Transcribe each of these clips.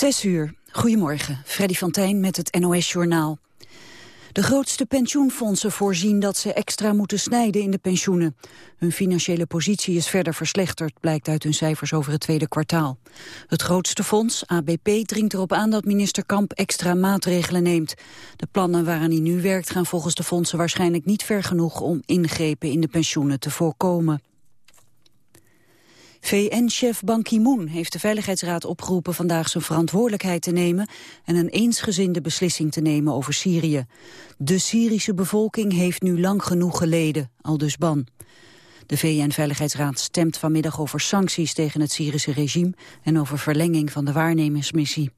Zes uur. Goedemorgen. Freddy van met het NOS-journaal. De grootste pensioenfondsen voorzien dat ze extra moeten snijden in de pensioenen. Hun financiële positie is verder verslechterd, blijkt uit hun cijfers over het tweede kwartaal. Het grootste fonds, ABP, dringt erop aan dat minister Kamp extra maatregelen neemt. De plannen waaraan hij nu werkt gaan volgens de fondsen waarschijnlijk niet ver genoeg om ingrepen in de pensioenen te voorkomen. VN-chef Ban Ki-moon heeft de Veiligheidsraad opgeroepen vandaag zijn verantwoordelijkheid te nemen en een eensgezinde beslissing te nemen over Syrië. De Syrische bevolking heeft nu lang genoeg geleden, aldus Ban. De VN-veiligheidsraad stemt vanmiddag over sancties tegen het Syrische regime en over verlenging van de waarnemingsmissie.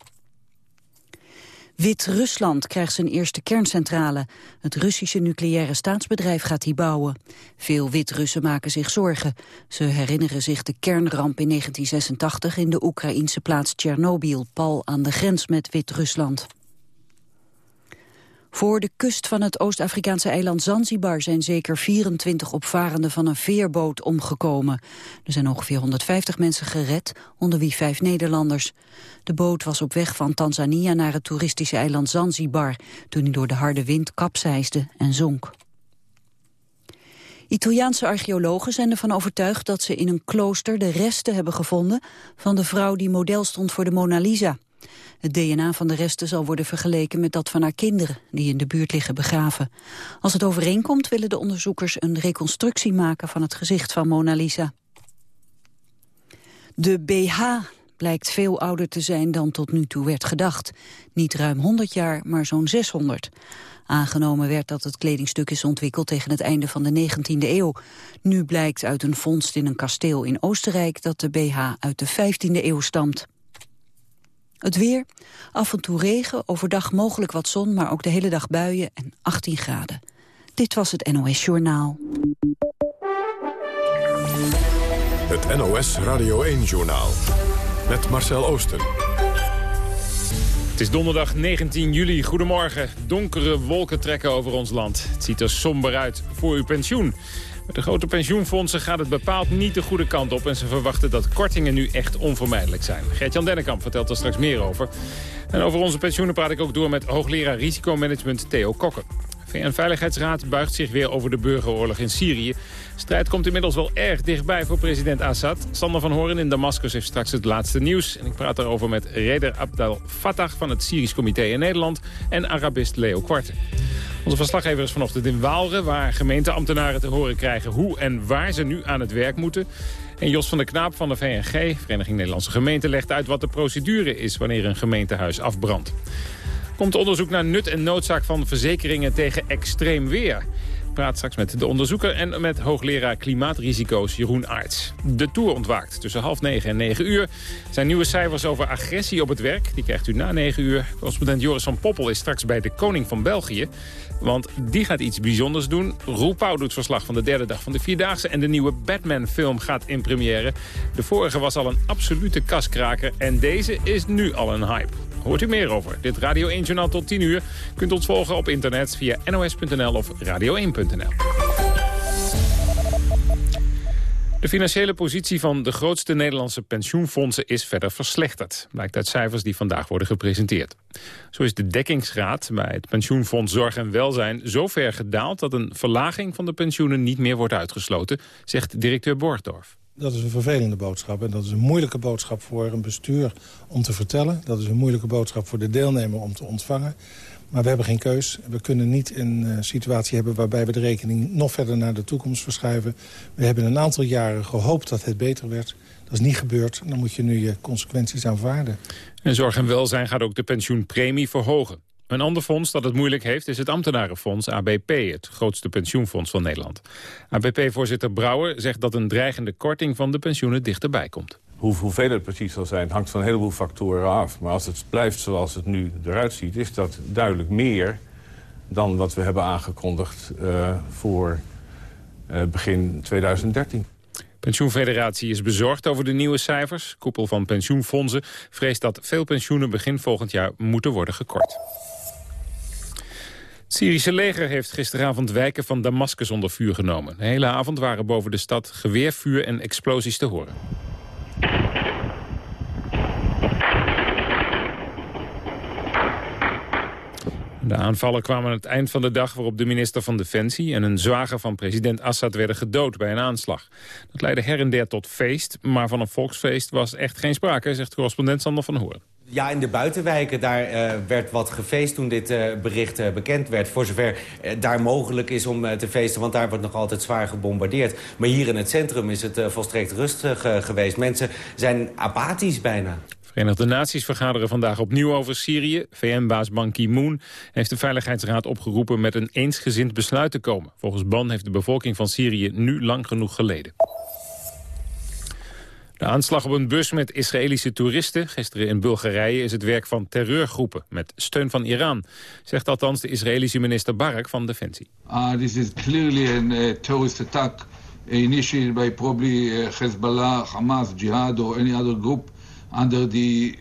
Wit-Rusland krijgt zijn eerste kerncentrale. Het Russische nucleaire staatsbedrijf gaat die bouwen. Veel Wit-Russen maken zich zorgen. Ze herinneren zich de kernramp in 1986 in de Oekraïense plaats Tsjernobyl, pal aan de grens met Wit-Rusland. Voor de kust van het Oost-Afrikaanse eiland Zanzibar zijn zeker 24 opvarenden van een veerboot omgekomen. Er zijn ongeveer 150 mensen gered, onder wie vijf Nederlanders. De boot was op weg van Tanzania naar het toeristische eiland Zanzibar, toen hij door de harde wind kapseisde en zonk. Italiaanse archeologen zijn ervan overtuigd dat ze in een klooster de resten hebben gevonden van de vrouw die model stond voor de Mona Lisa. Het DNA van de resten zal worden vergeleken met dat van haar kinderen... die in de buurt liggen begraven. Als het overeenkomt willen de onderzoekers een reconstructie maken... van het gezicht van Mona Lisa. De BH blijkt veel ouder te zijn dan tot nu toe werd gedacht. Niet ruim 100 jaar, maar zo'n 600. Aangenomen werd dat het kledingstuk is ontwikkeld tegen het einde van de 19e eeuw. Nu blijkt uit een vondst in een kasteel in Oostenrijk dat de BH uit de 15e eeuw stamt. Het weer, af en toe regen, overdag mogelijk wat zon, maar ook de hele dag buien en 18 graden. Dit was het NOS Journaal. Het NOS Radio 1-journaal met Marcel Oosten. Het is donderdag 19 juli. Goedemorgen. Donkere wolken trekken over ons land. Het ziet er somber uit voor uw pensioen. Met de grote pensioenfondsen gaat het bepaald niet de goede kant op... en ze verwachten dat kortingen nu echt onvermijdelijk zijn. Gert-Jan Dennekamp vertelt er straks meer over. En over onze pensioenen praat ik ook door met hoogleraar risicomanagement Theo Kokken. VN-veiligheidsraad buigt zich weer over de burgeroorlog in Syrië. strijd komt inmiddels wel erg dichtbij voor president Assad. Sander van Horen in Damascus heeft straks het laatste nieuws. En ik praat daarover met Reder Abdel Fattah van het Syrisch Comité in Nederland... en Arabist Leo Kwarte. Onze verslaggever is vanochtend in Waalre... waar gemeenteambtenaren te horen krijgen hoe en waar ze nu aan het werk moeten. En Jos van der Knaap van de VNG, Vereniging Nederlandse Gemeenten... legt uit wat de procedure is wanneer een gemeentehuis afbrandt. Komt onderzoek naar nut en noodzaak van verzekeringen tegen extreem weer praat straks met de onderzoeker en met hoogleraar klimaatrisico's Jeroen Aerts. De Tour ontwaakt tussen half negen en negen uur. Zijn nieuwe cijfers over agressie op het werk, die krijgt u na negen uur. Correspondent Joris van Poppel is straks bij de koning van België. Want die gaat iets bijzonders doen. Roel Pauw doet verslag van de derde dag van de Vierdaagse... en de nieuwe Batman-film gaat in première. De vorige was al een absolute kaskraker en deze is nu al een hype. Hoort u meer over. Dit Radio 1-journaal tot 10 uur. Kunt ons volgen op internet via nos.nl of radio1.nl. De financiële positie van de grootste Nederlandse pensioenfondsen is verder verslechterd. Blijkt uit cijfers die vandaag worden gepresenteerd. Zo is de dekkingsgraad bij het pensioenfonds Zorg en Welzijn zo ver gedaald... dat een verlaging van de pensioenen niet meer wordt uitgesloten, zegt directeur Borgdorf. Dat is een vervelende boodschap en dat is een moeilijke boodschap voor een bestuur om te vertellen. Dat is een moeilijke boodschap voor de deelnemer om te ontvangen. Maar we hebben geen keus. We kunnen niet een uh, situatie hebben waarbij we de rekening nog verder naar de toekomst verschuiven. We hebben een aantal jaren gehoopt dat het beter werd. Dat is niet gebeurd. Dan moet je nu je consequenties aanvaarden. En zorg en welzijn gaat ook de pensioenpremie verhogen. Een ander fonds dat het moeilijk heeft is het ambtenarenfonds ABP, het grootste pensioenfonds van Nederland. ABP-voorzitter Brouwer zegt dat een dreigende korting van de pensioenen dichterbij komt. Hoe, hoeveel het precies zal zijn, hangt van een heleboel factoren af. Maar als het blijft zoals het nu eruit ziet, is dat duidelijk meer dan wat we hebben aangekondigd uh, voor uh, begin 2013. Pensioenfederatie is bezorgd over de nieuwe cijfers. Koepel van pensioenfondsen vreest dat veel pensioenen begin volgend jaar moeten worden gekort. Het Syrische leger heeft gisteravond wijken van Damascus onder vuur genomen. De hele avond waren boven de stad geweervuur en explosies te horen. De aanvallen kwamen aan het eind van de dag waarop de minister van Defensie... en een zwager van president Assad werden gedood bij een aanslag. Dat leidde her en der tot feest, maar van een volksfeest was echt geen sprake... zegt correspondent Sander van Hoorn. Ja, in de buitenwijken daar uh, werd wat gefeest toen dit uh, bericht uh, bekend werd. Voor zover daar mogelijk is om te feesten, want daar wordt nog altijd zwaar gebombardeerd. Maar hier in het centrum is het volstrekt rustig geweest. Mensen zijn apathisch bijna. Verenigde Naties vergaderen vandaag opnieuw over Syrië. VN-baas Ban Ki-moon heeft de Veiligheidsraad opgeroepen met een eensgezind besluit te komen. Volgens Ban heeft de bevolking van Syrië nu lang genoeg geleden. De aanslag op een bus met Israëlische toeristen gisteren in Bulgarije is het werk van terreurgroepen met steun van Iran, zegt althans de Israëlische minister Barak van Defensie. Uh, this is clearly a uh, terrorist attack initiated by probably uh, Hezbollah, Hamas, Jihad or any other group under the,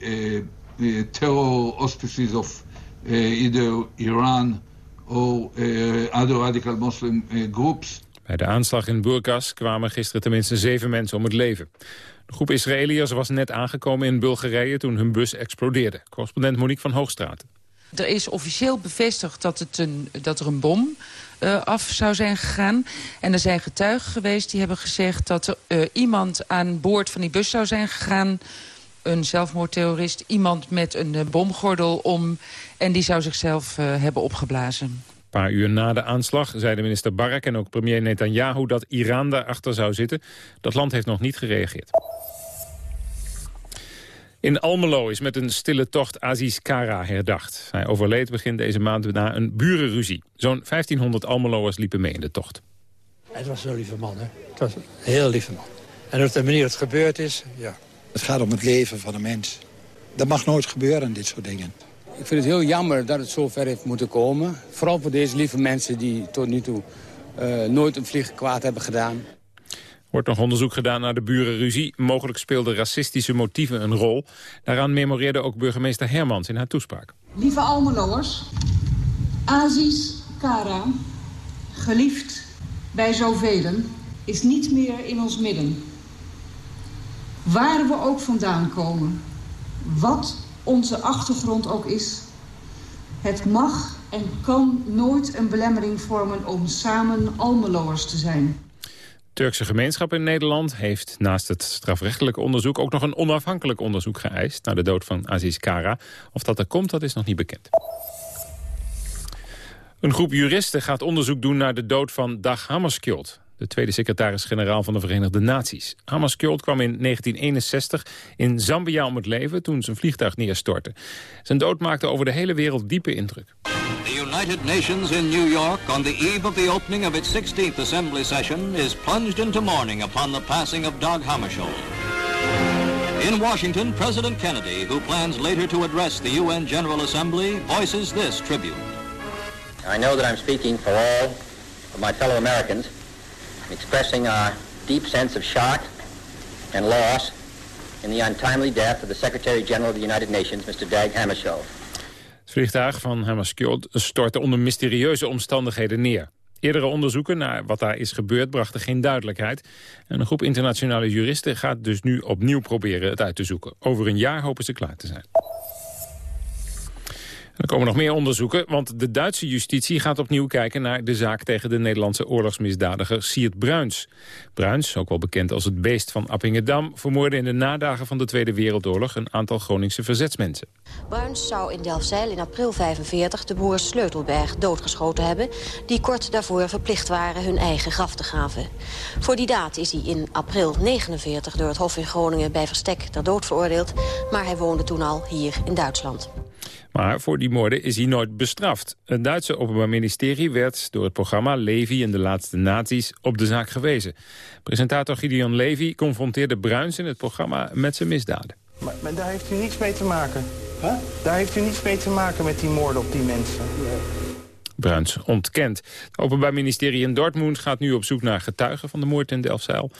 uh, terror auspices of either Iran or other radical Muslim groups. Bij de aanslag in Burgas kwamen gisteren tenminste zeven mensen om het leven. De groep Israëliërs was net aangekomen in Bulgarije toen hun bus explodeerde. Correspondent Monique van Hoogstraten. Er is officieel bevestigd dat, het een, dat er een bom uh, af zou zijn gegaan. En er zijn getuigen geweest die hebben gezegd dat er uh, iemand aan boord van die bus zou zijn gegaan een zelfmoordterrorist, iemand met een uh, bomgordel om... en die zou zichzelf hebben opgeblazen. Een paar uur na de aanslag zeiden minister Barak en ook premier Netanyahu... dat Iran daarachter zou zitten. Dat land heeft nog niet gereageerd. In Almelo is met een stille tocht Aziz Kara herdacht. Hij overleed begin deze maand na een burenruzie. Zo'n 1500 Almeloers liepen mee in de tocht. Het was een lieve man, hè? Het was een heel lieve man. En op de manier dat het gebeurd is, ja, het gaat om het leven van een mens. Dat mag nooit gebeuren, dit soort dingen. Ik vind het heel jammer dat het zo ver heeft moeten komen. Vooral voor deze lieve mensen die tot nu toe uh, nooit een vlieg kwaad hebben gedaan. Wordt nog onderzoek gedaan naar de burenruzie. Mogelijk speelden racistische motieven een rol. Daaraan memoreerde ook burgemeester Hermans in haar toespraak. Lieve Almeloers, Aziz Kara, geliefd bij zoveel, is niet meer in ons midden. Waar we ook vandaan komen, wat onze achtergrond ook is... het mag en kan nooit een belemmering vormen om samen Almeloers te zijn. Turkse gemeenschap in Nederland heeft naast het strafrechtelijk onderzoek... ook nog een onafhankelijk onderzoek geëist naar de dood van Aziz Kara. Of dat er komt, dat is nog niet bekend. Een groep juristen gaat onderzoek doen naar de dood van Dag Hammarskjöld de tweede secretaris-generaal van de Verenigde Naties. Hammarskjöld kwam in 1961 in Zambia om het leven toen zijn vliegtuig neerstortte. Zijn dood maakte over de hele wereld diepe indruk. The United Nations in New York on the eve of the opening of its 16th assembly session is plunged into mourning upon the passing of Dag Hammarskjöld. In Washington, President Kennedy, who plans later to address the UN General Assembly, voices this tribute. I know that I'm speaking for all of my fellow Americans expressing our deep sense of shock and loss in the untimely death of the Secretary-General of the United Nations, Mr. Dag Hammarskjöld. Het vliegtuig van Hammarskjöld stortte onder mysterieuze omstandigheden neer. Eerdere onderzoeken naar wat daar is gebeurd brachten geen duidelijkheid. En een groep internationale juristen gaat dus nu opnieuw proberen het uit te zoeken. Over een jaar hopen ze klaar te zijn. Er komen nog meer onderzoeken, want de Duitse justitie gaat opnieuw kijken naar de zaak tegen de Nederlandse oorlogsmisdadiger Siert Bruins. Bruins, ook wel bekend als het beest van Appingedam, vermoorde in de nadagen van de Tweede Wereldoorlog een aantal Groningse verzetsmensen. Bruins zou in Delfzijl in april 45 de boer Sleutelberg doodgeschoten hebben, die kort daarvoor verplicht waren hun eigen graf te graven. Voor die daad is hij in april 49 door het Hof in Groningen bij verstek ter dood veroordeeld, maar hij woonde toen al hier in Duitsland. Maar voor die moorden is hij nooit bestraft. Het Duitse Openbaar Ministerie werd door het programma Levy en de laatste naties op de zaak gewezen. Presentator Gideon Levy confronteerde Bruins in het programma met zijn misdaden. Maar, maar daar heeft u niets mee te maken. Huh? Daar heeft u niets mee te maken met die moorden op die mensen. Bruins ontkent. Het Openbaar Ministerie in Dortmund gaat nu op zoek naar getuigen van de moord in Delfzijl.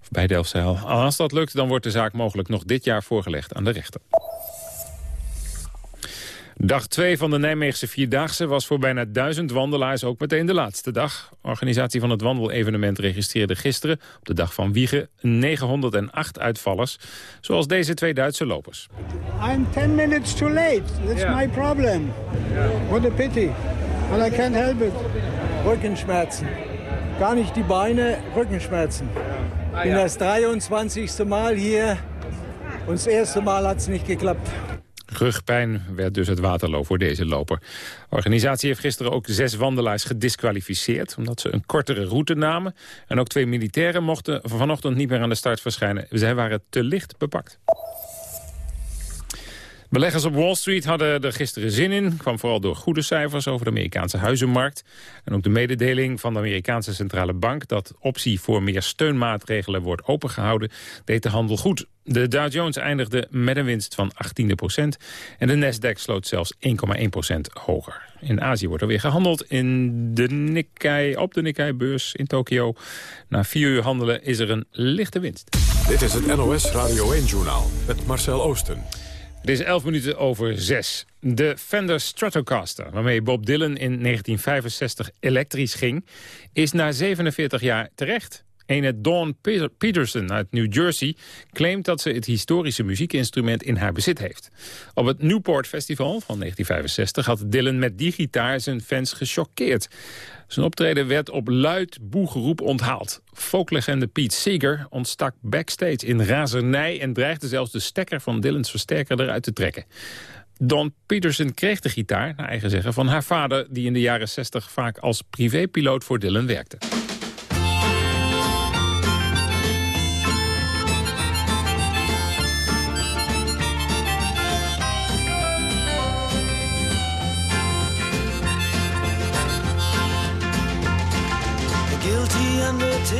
Of bij Delfzijl. Als dat lukt, dan wordt de zaak mogelijk nog dit jaar voorgelegd aan de rechter. Dag 2 van de Nijmeegse Vierdaagse was voor bijna duizend wandelaars ook meteen de laatste dag. Organisatie van het wandelevenement registreerde gisteren, op de dag van Wiegen, 908 uitvallers. Zoals deze twee Duitse lopers. I'm 10 minutes too late. That's my problem. What a pity. But I can't help it. Rückenschmerzen. Gar nicht die Beine, Rückenschmerzen. Ich bin das 23. Mal hier. Und das erste Mal hat es nicht geklappt. Rugpijn werd dus het waterloo voor deze loper. De organisatie heeft gisteren ook zes wandelaars gedisqualificeerd... omdat ze een kortere route namen. En ook twee militairen mochten vanochtend niet meer aan de start verschijnen. Zij waren te licht bepakt. Beleggers op Wall Street hadden er gisteren zin in. kwam vooral door goede cijfers over de Amerikaanse huizenmarkt. En ook de mededeling van de Amerikaanse Centrale Bank... dat optie voor meer steunmaatregelen wordt opengehouden... deed de handel goed. De Dow Jones eindigde met een winst van 18 procent. En de Nasdaq sloot zelfs 1,1 procent hoger. In Azië wordt er weer gehandeld in de Nikkei, op de Nikkei-beurs in Tokio. Na vier uur handelen is er een lichte winst. Dit is het NOS Radio 1-journaal met Marcel Oosten. Het is 11 minuten over 6. De Fender Stratocaster, waarmee Bob Dylan in 1965 elektrisch ging... is na 47 jaar terecht. Ene Dawn Peterson uit New Jersey claimt dat ze het historische muziekinstrument in haar bezit heeft. Op het Newport Festival van 1965 had Dylan met die gitaar zijn fans gechoqueerd. Zijn optreden werd op luid boegeroep onthaald. Folklegende Pete Seeger ontstak backstage in razernij... en dreigde zelfs de stekker van Dylans versterker eruit te trekken. Don Peterson kreeg de gitaar, naar eigen zeggen, van haar vader... die in de jaren 60 vaak als privépiloot voor Dylan werkte.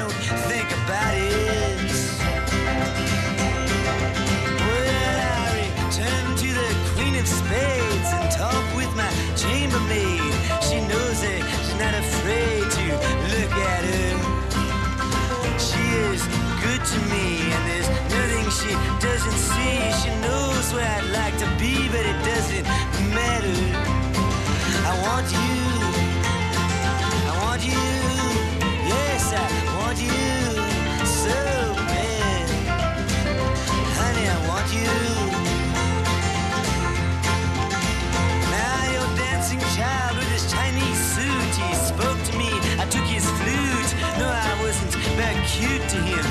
don't think about it. Well, I return to the Queen of Spades and talk with my chambermaid. She knows it, she's not afraid to look at her. She is good to me, and there's nothing she doesn't see. She knows where I'd like to be, but it doesn't matter. I want you. I want you. Cute to him,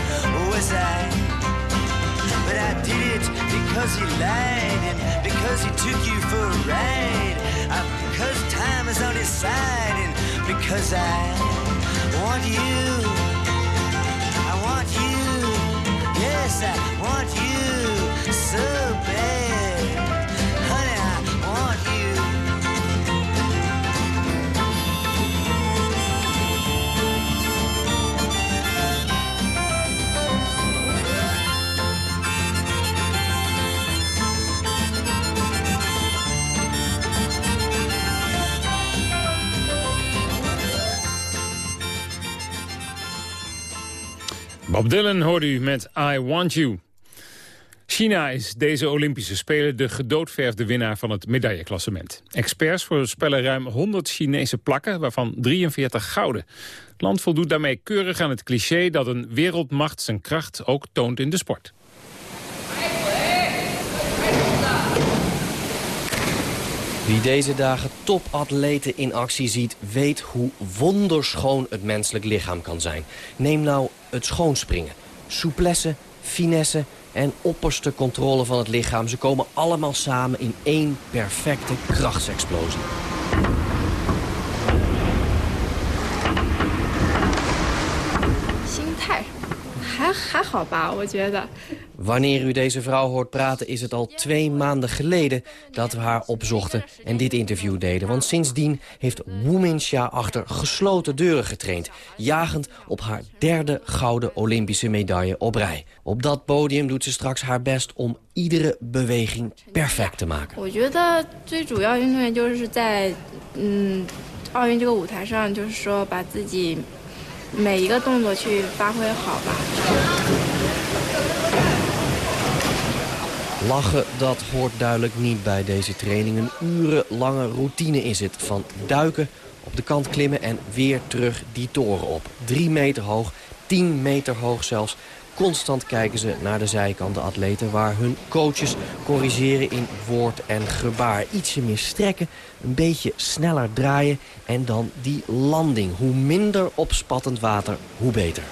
was I? But I did it because he lied and because he took you for a ride. Uh, because time is on his side and because I want you. You. Yes, I want you so bad. Bob Dylan hoorde u met I Want You. China is deze Olympische Spelen de gedoodverfde winnaar van het medailleklassement. Experts voorspellen ruim 100 Chinese plakken, waarvan 43 gouden. Het land voldoet daarmee keurig aan het cliché dat een wereldmacht zijn kracht ook toont in de sport. Wie deze dagen topatleten in actie ziet, weet hoe wonderschoon het menselijk lichaam kan zijn. Neem nou het schoonspringen. Souplesse, finesse en opperste controle van het lichaam. Ze komen allemaal samen in één perfecte krachtsexplosie. Wanneer u deze vrouw hoort praten is het al twee maanden geleden dat we haar opzochten en dit interview deden. Want sindsdien heeft Wu Minxia achter gesloten deuren getraind. Jagend op haar derde gouden Olympische medaille op rij. Op dat podium doet ze straks haar best om iedere beweging perfect te maken. 我觉得最主要运动员就 每一个动作去发挥好吧。 Lachen, dat hoort duidelijk niet bij deze training. Een urenlange routine is het. Van duiken, op de kant klimmen en weer terug die toren op. Drie meter hoog, tien meter hoog zelfs. Constant kijken ze naar de zijkant, de atleten... waar hun coaches corrigeren in woord en gebaar. Ietsje meer strekken, een beetje sneller draaien... en dan die landing. Hoe minder opspattend water, hoe beter.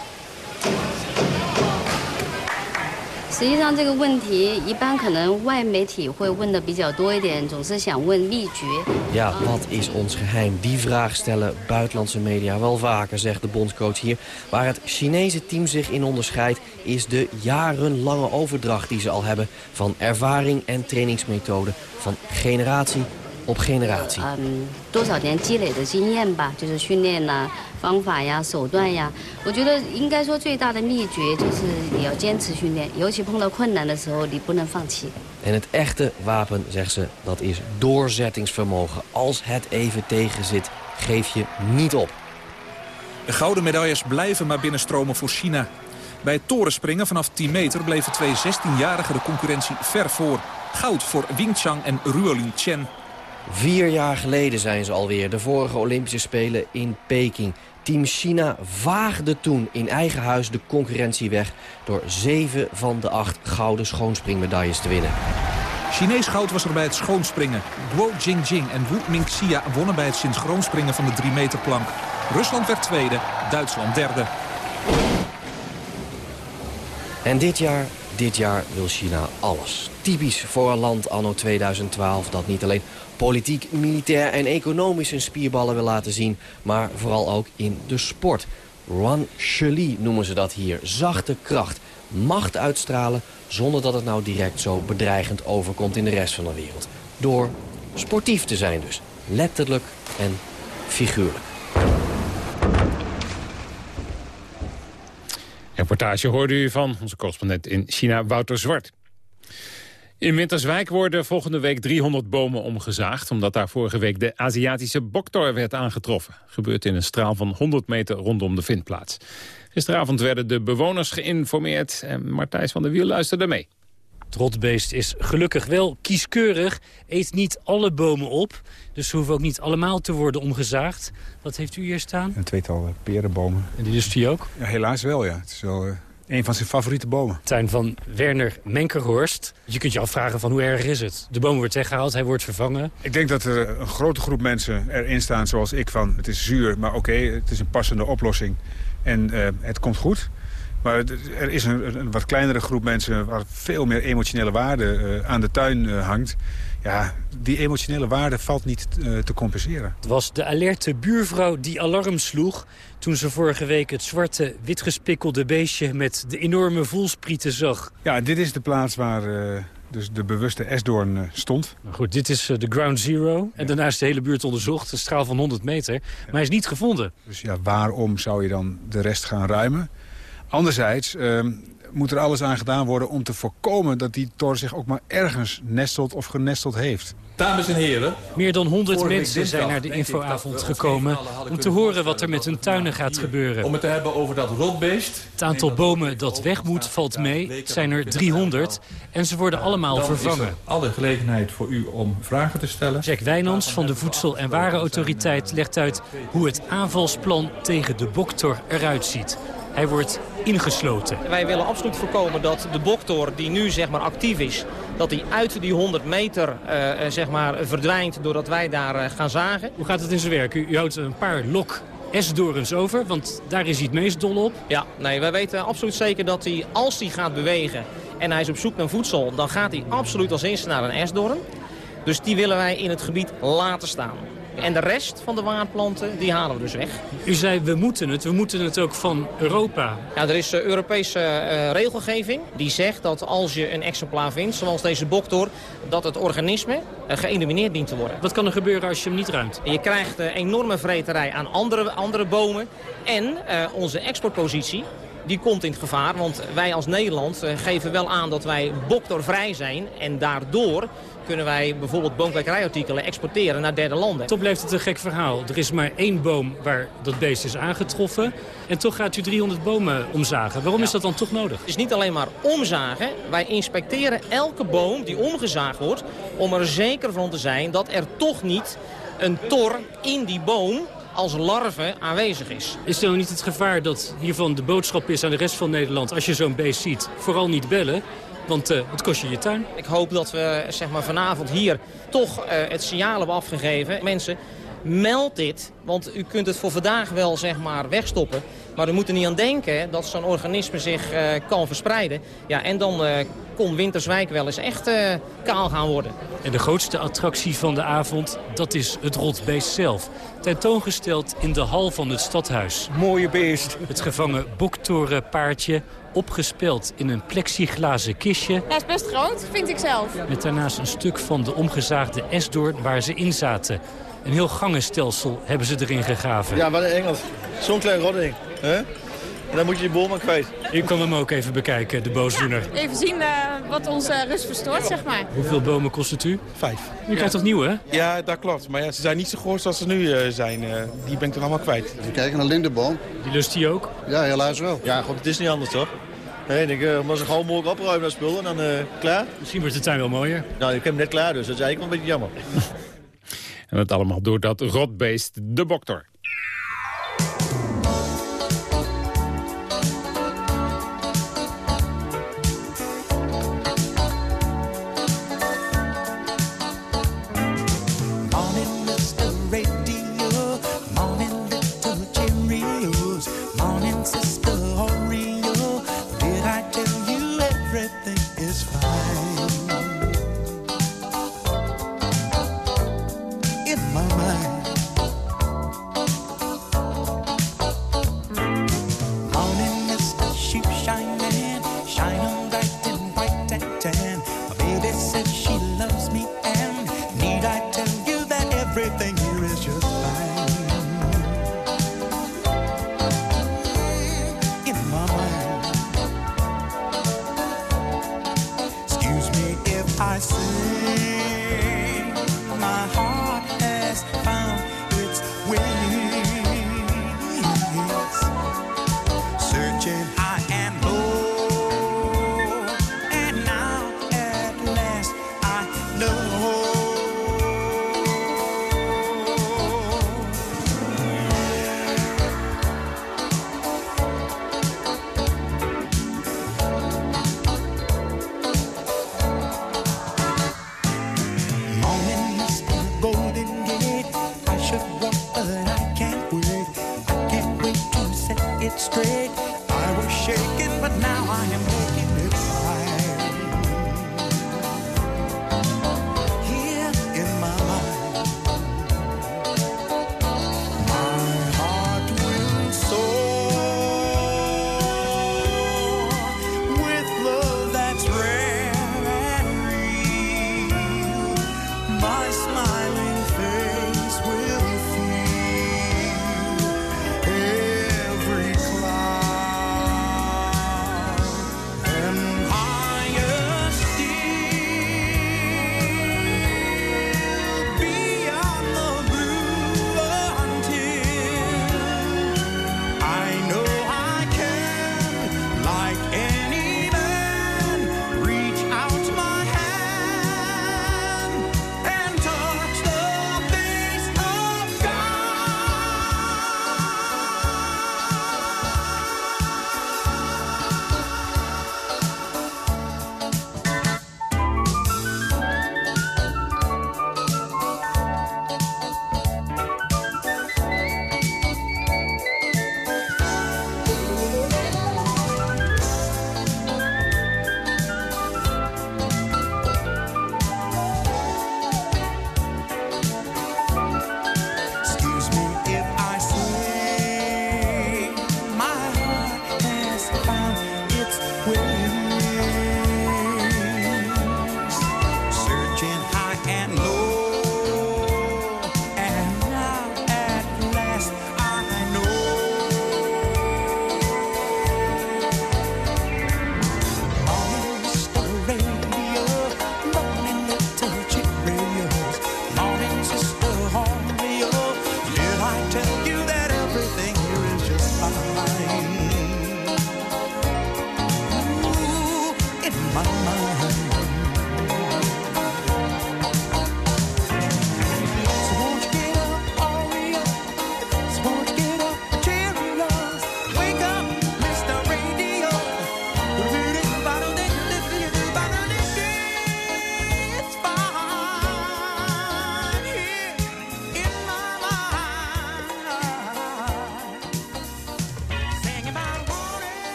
实际上这个问题，一般可能外媒体会问的比较多一点，总是想问秘诀。 Ja, wat is ons geheim? Die vraag stellen buitenlandse media wel vaker, zegt de bondscoach hier. Waar het Chinese team zich in onderscheidt... is de jarenlange overdracht die ze al hebben... van ervaring en trainingsmethoden van generatie op generatie. 嗯，多少年积累的经验吧，就是训练呐、 方法呀、手段呀。我觉得应该说最大的秘诀就是你要坚持训练，尤其碰到困难的时候，你不能放弃。 En het echte wapen, zegt ze, dat is doorzettingsvermogen. Als het even tegen zit, geef je niet op. De gouden medailles blijven maar binnenstromen voor China. Bij het torenspringen vanaf 10 meter bleven twee 16-jarigen de concurrentie ver voor. Goud voor Wing Chang en Ruolin Chen. Vier jaar geleden zijn ze alweer, de vorige Olympische Spelen in Peking. Team China vaagde toen in eigen huis de concurrentie weg... door zeven van de acht gouden schoonspringmedailles te winnen. Chinees goud was er bij het schoonspringen. Guo Jingjing en Wu Mingxia wonnen bij het synchroon springen van de 3 meter plank. Rusland werd tweede, Duitsland derde. En dit jaar, dit jaar wil China alles. Typisch voor een land anno 2012 dat niet alleen politiek, militair en economisch zijn spierballen wil laten zien... maar vooral ook in de sport. Ruan Shili noemen ze dat hier. Zachte kracht, macht uitstralen zonder dat het nou direct zo bedreigend overkomt in de rest van de wereld. Door sportief te zijn dus. Letterlijk en figuurlijk. Reportage hoorde u van onze correspondent in China, Wouter Zwart. In Winterswijk worden volgende week 300 bomen omgezaagd... omdat daar vorige week de Aziatische boktor werd aangetroffen. Gebeurt in een straal van 100 meter rondom de vindplaats. Gisteravond werden de bewoners geïnformeerd... en Martijs van der Wiel luisterde mee. Het rotbeest is gelukkig wel kieskeurig, eet niet alle bomen op. Dus ze hoeven ook niet allemaal te worden omgezaagd. Wat heeft u hier staan? Een tweetal perenbomen. En die is die ook? Ja, helaas wel, ja. Het is wel uh, een van zijn favoriete bomen. Tuin van Werner Menkerhorst. Je kunt je afvragen van hoe erg is het? De boom wordt weggehaald, hij wordt vervangen. Ik denk dat er een grote groep mensen erin staan zoals ik van... het is zuur, maar oké, okay, het is een passende oplossing. En uh, het komt goed. Maar er is een, een, wat kleinere groep mensen waar veel meer emotionele waarde uh, aan de tuin uh, hangt. Ja, die emotionele waarde valt niet uh, te compenseren. Het was de alerte buurvrouw die alarm sloeg... toen ze vorige week het zwarte, witgespikkelde beestje... met de enorme voelsprieten zag. Ja, dit is de plaats waar uh, dus de bewuste esdoorn stond. Maar goed, dit is de ground zero. En daarna is de hele buurt onderzocht, een straal van 100 meter. Maar hij is niet gevonden. Dus ja, waarom zou je dan de rest gaan ruimen? Anderzijds ehm, moet er alles aan gedaan worden om te voorkomen... dat die tor zich ook maar ergens nestelt of genesteld heeft. Dames en heren. Meer dan 100 Vorige week mensen zijn naar de infoavond gekomen... om te horen wat er met hun tuinen gaat gebeuren. Om het te hebben over dat rotbeest. Het aantal bomen dat weg moet valt mee. Het zijn er 300 en ze worden allemaal Dan vervangen. is er alle gelegenheid voor u om vragen te stellen. Jack Wijnands van de Voedsel- en Warenautoriteit legt uit hoe het aanvalsplan tegen de boktor eruit ziet. Hij wordt ingesloten. Wij willen absoluut voorkomen dat de boktor die nu zeg maar, actief is... dat die uit die 100 meter eh, eh, zeg maar, verdwijnt doordat wij daar eh, gaan zagen. Hoe gaat het in zijn werk? U, u houdt een paar lok esdorens over, want daar is hij het meest dol op. Ja, nee, wij weten absoluut zeker dat hij, als hij gaat bewegen en hij is op zoek naar voedsel... dan gaat hij absoluut als eerste naar een esdoorn. Dus die willen wij in het gebied laten staan. En de rest van de waardplanten, die halen we dus weg. U zei, we moeten het. We moeten het ook van Europa. Ja, er is eh, Europese eh, regelgeving die zegt dat als je een exemplaar vindt, zoals deze boktor, dat het organisme uh, geëlimineerd dient te worden. Wat kan er gebeuren als je hem niet ruimt? Je krijgt enorme vreterij aan andere, andere bomen en onze exportpositie die komt in het gevaar. Want wij als Nederland geven wel aan dat wij boktorvrij zijn en daardoor kunnen wij bijvoorbeeld boomkwekerijartikelen exporteren naar derde landen. Toch blijft het een gek verhaal. Er is maar één boom waar dat beest is aangetroffen. En toch gaat u 300 bomen omzagen. Waarom Ja. is dat dan toch nodig? Het is niet alleen maar omzagen. Wij inspecteren elke boom die omgezaagd wordt... om er zeker van te zijn dat er toch niet een tor in die boom als larve aanwezig is. Is er nou niet het gevaar dat hiervan de boodschap is aan de rest van Nederland... als je zo'n beest ziet, vooral niet bellen... Want uh, het kost je je tuin. Ik hoop dat we zeg maar, vanavond hier toch uh, het signaal hebben afgegeven. Mensen, meld dit, want u kunt het voor vandaag wel zeg maar, wegstoppen. Maar u moet er niet aan denken dat zo'n organisme zich uh, kan verspreiden. Ja, en dan kon Winterswijk wel eens echt kaal gaan worden. En de grootste attractie van de avond, dat is het rotbeest zelf. Tentoongesteld in de hal van het stadhuis. Mooie beest. Het gevangen boktorenpaardje opgespeld in een plexiglazen kistje. Hij is best groot, vind ik zelf. Met daarnaast een stuk van de omgezaagde esdoorn waar ze in zaten. Een heel gangenstelsel hebben ze erin gegraven. Ja, wat een Engels. Zo'n klein rodding. Hè? En dan moet je die boom maar kwijt. U kan hem ook even bekijken, de boosdoener. Ja, even zien uh, wat onze rust verstoort, zeg maar. Hoeveel bomen kost het u? Vijf. U krijgt toch nieuw, hè? Ja, dat klopt. Maar ja, ze zijn niet zo groot zoals ze nu uh, zijn. Uh, die ben ik toch allemaal kwijt. Even kijken naar lindenboom. Die lust hij ook? Ja, helaas wel. Ja, goed, het is niet anders, toch? Nee, ik uh, moet ze gewoon mogelijk opruimen naar spullen en dan uh, klaar. Misschien wordt de tuin wel mooier. Nou, ik heb hem net klaar, dus dat is eigenlijk wel een beetje jammer. en dat allemaal door dat rotbeest, de boktor.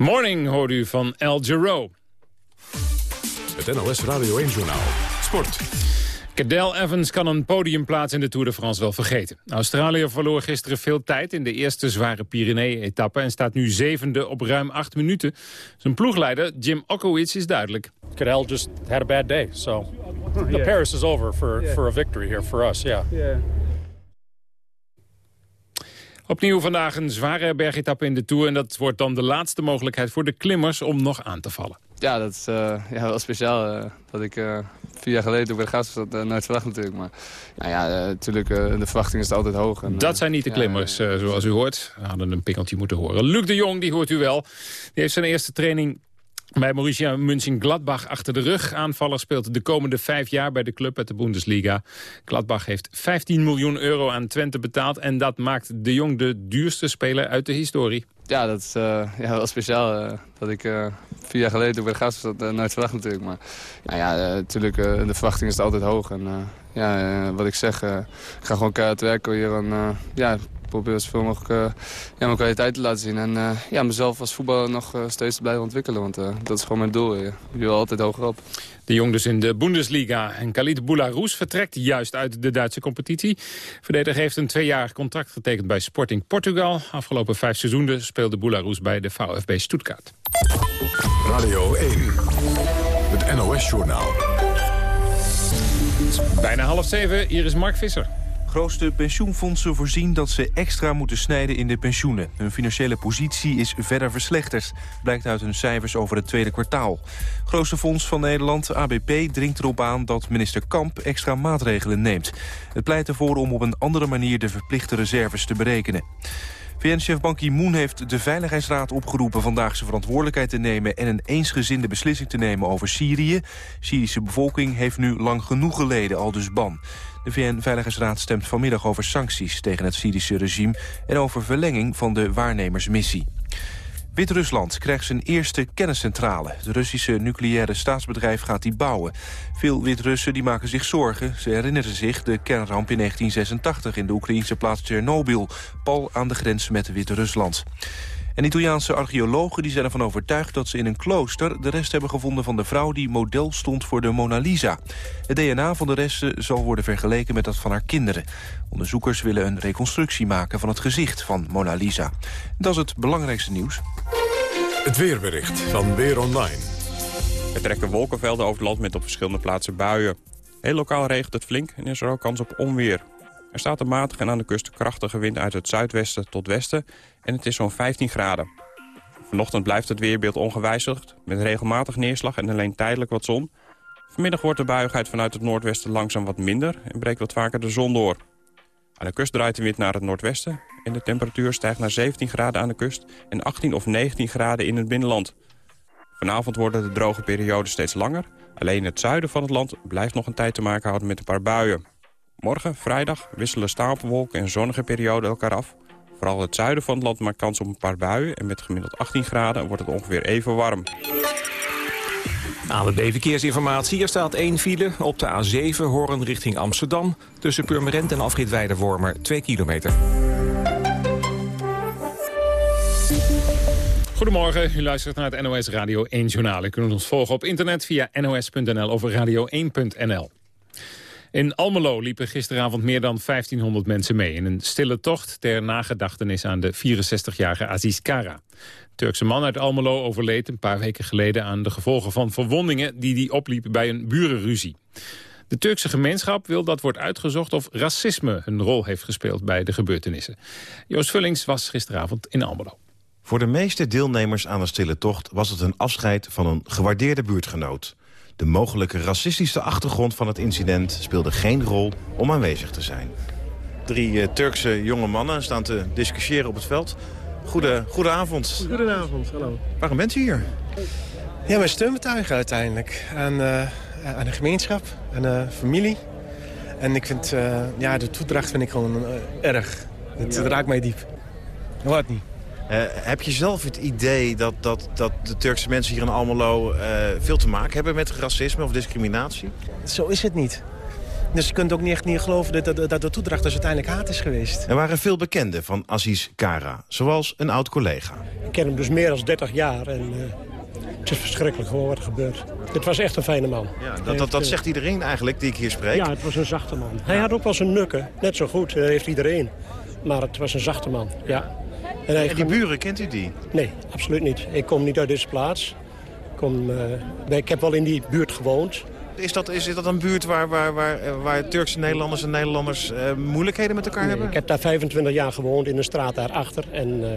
Morning hoorde u van El Giro. Het NOS Radio 1-journaal. Sport. Cadel Evans kan een podiumplaats in de Tour de France wel vergeten. Australië verloor gisteren veel tijd in de eerste zware Pyrenee-etappe... en staat nu zevende op ruim acht minuten. Zijn ploegleider Jim Okowitz is duidelijk. Cadel just had a bad day, so the Paris is over for, for a victory here for us, yeah. Opnieuw vandaag een zware bergetappe in de Tour... en dat wordt dan de laatste mogelijkheid voor de klimmers om nog aan te vallen. Ja, dat is uh, ja, wel speciaal. Uh, dat ik uh, vier jaar geleden bij de gas was, dat nooit verwacht natuurlijk. Maar nou ja, natuurlijk, de verwachting is altijd hoog. En, dat zijn niet de klimmers, ja, zoals u hoort. We hadden een pinkeltje moeten horen. Luc de Jong, die hoort u wel. Die heeft zijn eerste training bij Borussia Mönchengladbach achter de rug. Aanvaller speelt de komende vijf jaar bij de club uit de Bundesliga. Gladbach heeft 15 miljoen euro aan Twente betaald... en dat maakt de Jong de duurste speler uit de historie. Ja, dat is uh, ja, wel speciaal. Uh, dat ik uh, vier jaar geleden toen bij de gast was, dat nooit verwacht natuurlijk. Maar nou ja, natuurlijk, de verwachting is altijd hoog. En ja, wat ik zeg, ik ga gewoon keihard werken hier. En ja, probeer zoveel mogelijk uh, ja, mijn kwaliteit te laten zien. En uh, ja, mezelf als voetballer nog uh, steeds te blijven ontwikkelen. Want dat is gewoon mijn doel. Je wil altijd hoger op. De jong dus in de Bundesliga. En Khalid Boularus vertrekt juist uit de Duitse competitie. Verdediger heeft een tweejarig contract getekend bij Sporting Portugal. Afgelopen vijf seizoenen speelde Boularus bij de VfB Stuttgart. Radio 1, het NOS-journaal. Bijna half zeven, hier is Mark Visser. Grootste pensioenfondsen voorzien dat ze extra moeten snijden in de pensioenen. Hun financiële positie is verder verslechterd, blijkt uit hun cijfers over het tweede kwartaal. Grootste fonds van Nederland, ABP, dringt erop aan dat minister Kamp extra maatregelen neemt. Het pleit ervoor om op een andere manier de verplichte reserves te berekenen. VN-chef Ban Ki-moon heeft de Veiligheidsraad opgeroepen vandaag zijn verantwoordelijkheid te nemen en een eensgezinde beslissing te nemen over Syrië. De Syrische bevolking heeft nu lang genoeg geleden, al dus Ban. De VN-veiligheidsraad stemt vanmiddag over sancties tegen het Syrische regime... en over verlenging van de waarnemersmissie. Wit-Rusland krijgt zijn eerste kenniscentrale. Het Russische nucleaire staatsbedrijf gaat die bouwen. Veel Wit-Russen maken zich zorgen. Ze herinneren zich de kernramp in 1986 in de Oekraïnse plaats Tsjernobyl... pal aan de grens met Wit-Rusland. En Italiaanse archeologen die zijn ervan overtuigd dat ze in een klooster... de rest hebben gevonden van de vrouw die model stond voor de Mona Lisa. Het DNA van de resten zal worden vergeleken met dat van haar kinderen. Onderzoekers willen een reconstructie maken van het gezicht van Mona Lisa. Dat is het belangrijkste nieuws. Het weerbericht van Weer Online. Er trekken wolkenvelden over het land met op verschillende plaatsen buien. Heel lokaal regent het flink en is er ook kans op onweer. Er staat een matige en aan de kust krachtige wind uit het zuidwesten tot westen en het is zo'n 15 graden. Vanochtend blijft het weerbeeld ongewijzigd, met regelmatig neerslag en alleen tijdelijk wat zon. Vanmiddag wordt de buigheid vanuit het noordwesten langzaam wat minder en breekt wat vaker de zon door. Aan de kust draait de wind naar het noordwesten en de temperatuur stijgt naar 17 graden aan de kust en 18 of 19 graden in het binnenland. Vanavond worden de droge perioden steeds langer. Alleen het zuiden van het land blijft nog een tijd te maken houden met een paar buien. Morgen, vrijdag, wisselen stapelwolken en zonnige perioden elkaar af. Vooral het zuiden van het land maakt kans op een paar buien... en met gemiddeld 18 graden wordt het ongeveer even warm. ANWB Verkeersinformatie. Er staat één file op de A7 Horen richting Amsterdam... tussen Purmerend en Afrit Weidewormer 2 kilometer. Goedemorgen, u luistert naar het NOS Radio 1 Journaal. U kunt ons volgen op internet via nos.nl of radio1.nl. In Almelo liepen gisteravond meer dan 1500 mensen mee... in een stille tocht ter nagedachtenis aan de 64-jarige Aziz Kara. Turkse man uit Almelo overleed een paar weken geleden... aan de gevolgen van verwondingen die hij opliep bij een burenruzie. De Turkse gemeenschap wil dat wordt uitgezocht of racisme een rol heeft gespeeld bij de gebeurtenissen. Joost Vullings was gisteravond in Almelo. Voor de meeste deelnemers aan de stille tocht was het een afscheid van een gewaardeerde buurtgenoot. De mogelijke racistische achtergrond van het incident speelde geen rol om aanwezig te zijn. Drie uh, Turkse jonge mannen staan te discussiëren op het veld. Goede, goedenavond. Goedenavond, hallo. Waarom bent u hier? Ja, mijn steun betuigen uiteindelijk. Aan, uh, aan de gemeenschap, aan de familie. En ik vind, uh, ja, de toedracht vind ik gewoon erg. Het, ja. raakt mij diep. Wat niet. Uh, heb je zelf het idee dat, dat, dat de Turkse mensen hier in Almelo uh, veel te maken hebben met racisme of discriminatie? Zo is het niet. Dus je kunt ook niet echt niet geloven dat, dat, dat de toedracht dus uiteindelijk haat is geweest. Er waren veel bekenden van Aziz Kara, zoals een oud-collega. Ik ken hem dus meer dan 30 jaar en uh, het is verschrikkelijk gewoon wat er gebeurt. Het was echt een fijne man. Ja, dat, dat, dat zegt iedereen eigenlijk die ik hier spreek. Ja, het was een zachte man. Hij had ook wel zijn nukken, net zo goed, heeft iedereen. Maar het was een zachte man, ja. En, en die buren, kent u die? Nee, absoluut niet. Ik kom niet uit deze plaats. Ik, kom, uh, ik heb wel in die buurt gewoond. Is dat, is dat een buurt waar, waar, waar, waar Turkse Nederlanders en Nederlanders uh, moeilijkheden met elkaar nee, hebben? Ik heb daar 25 jaar gewoond in een straat daarachter. En uh,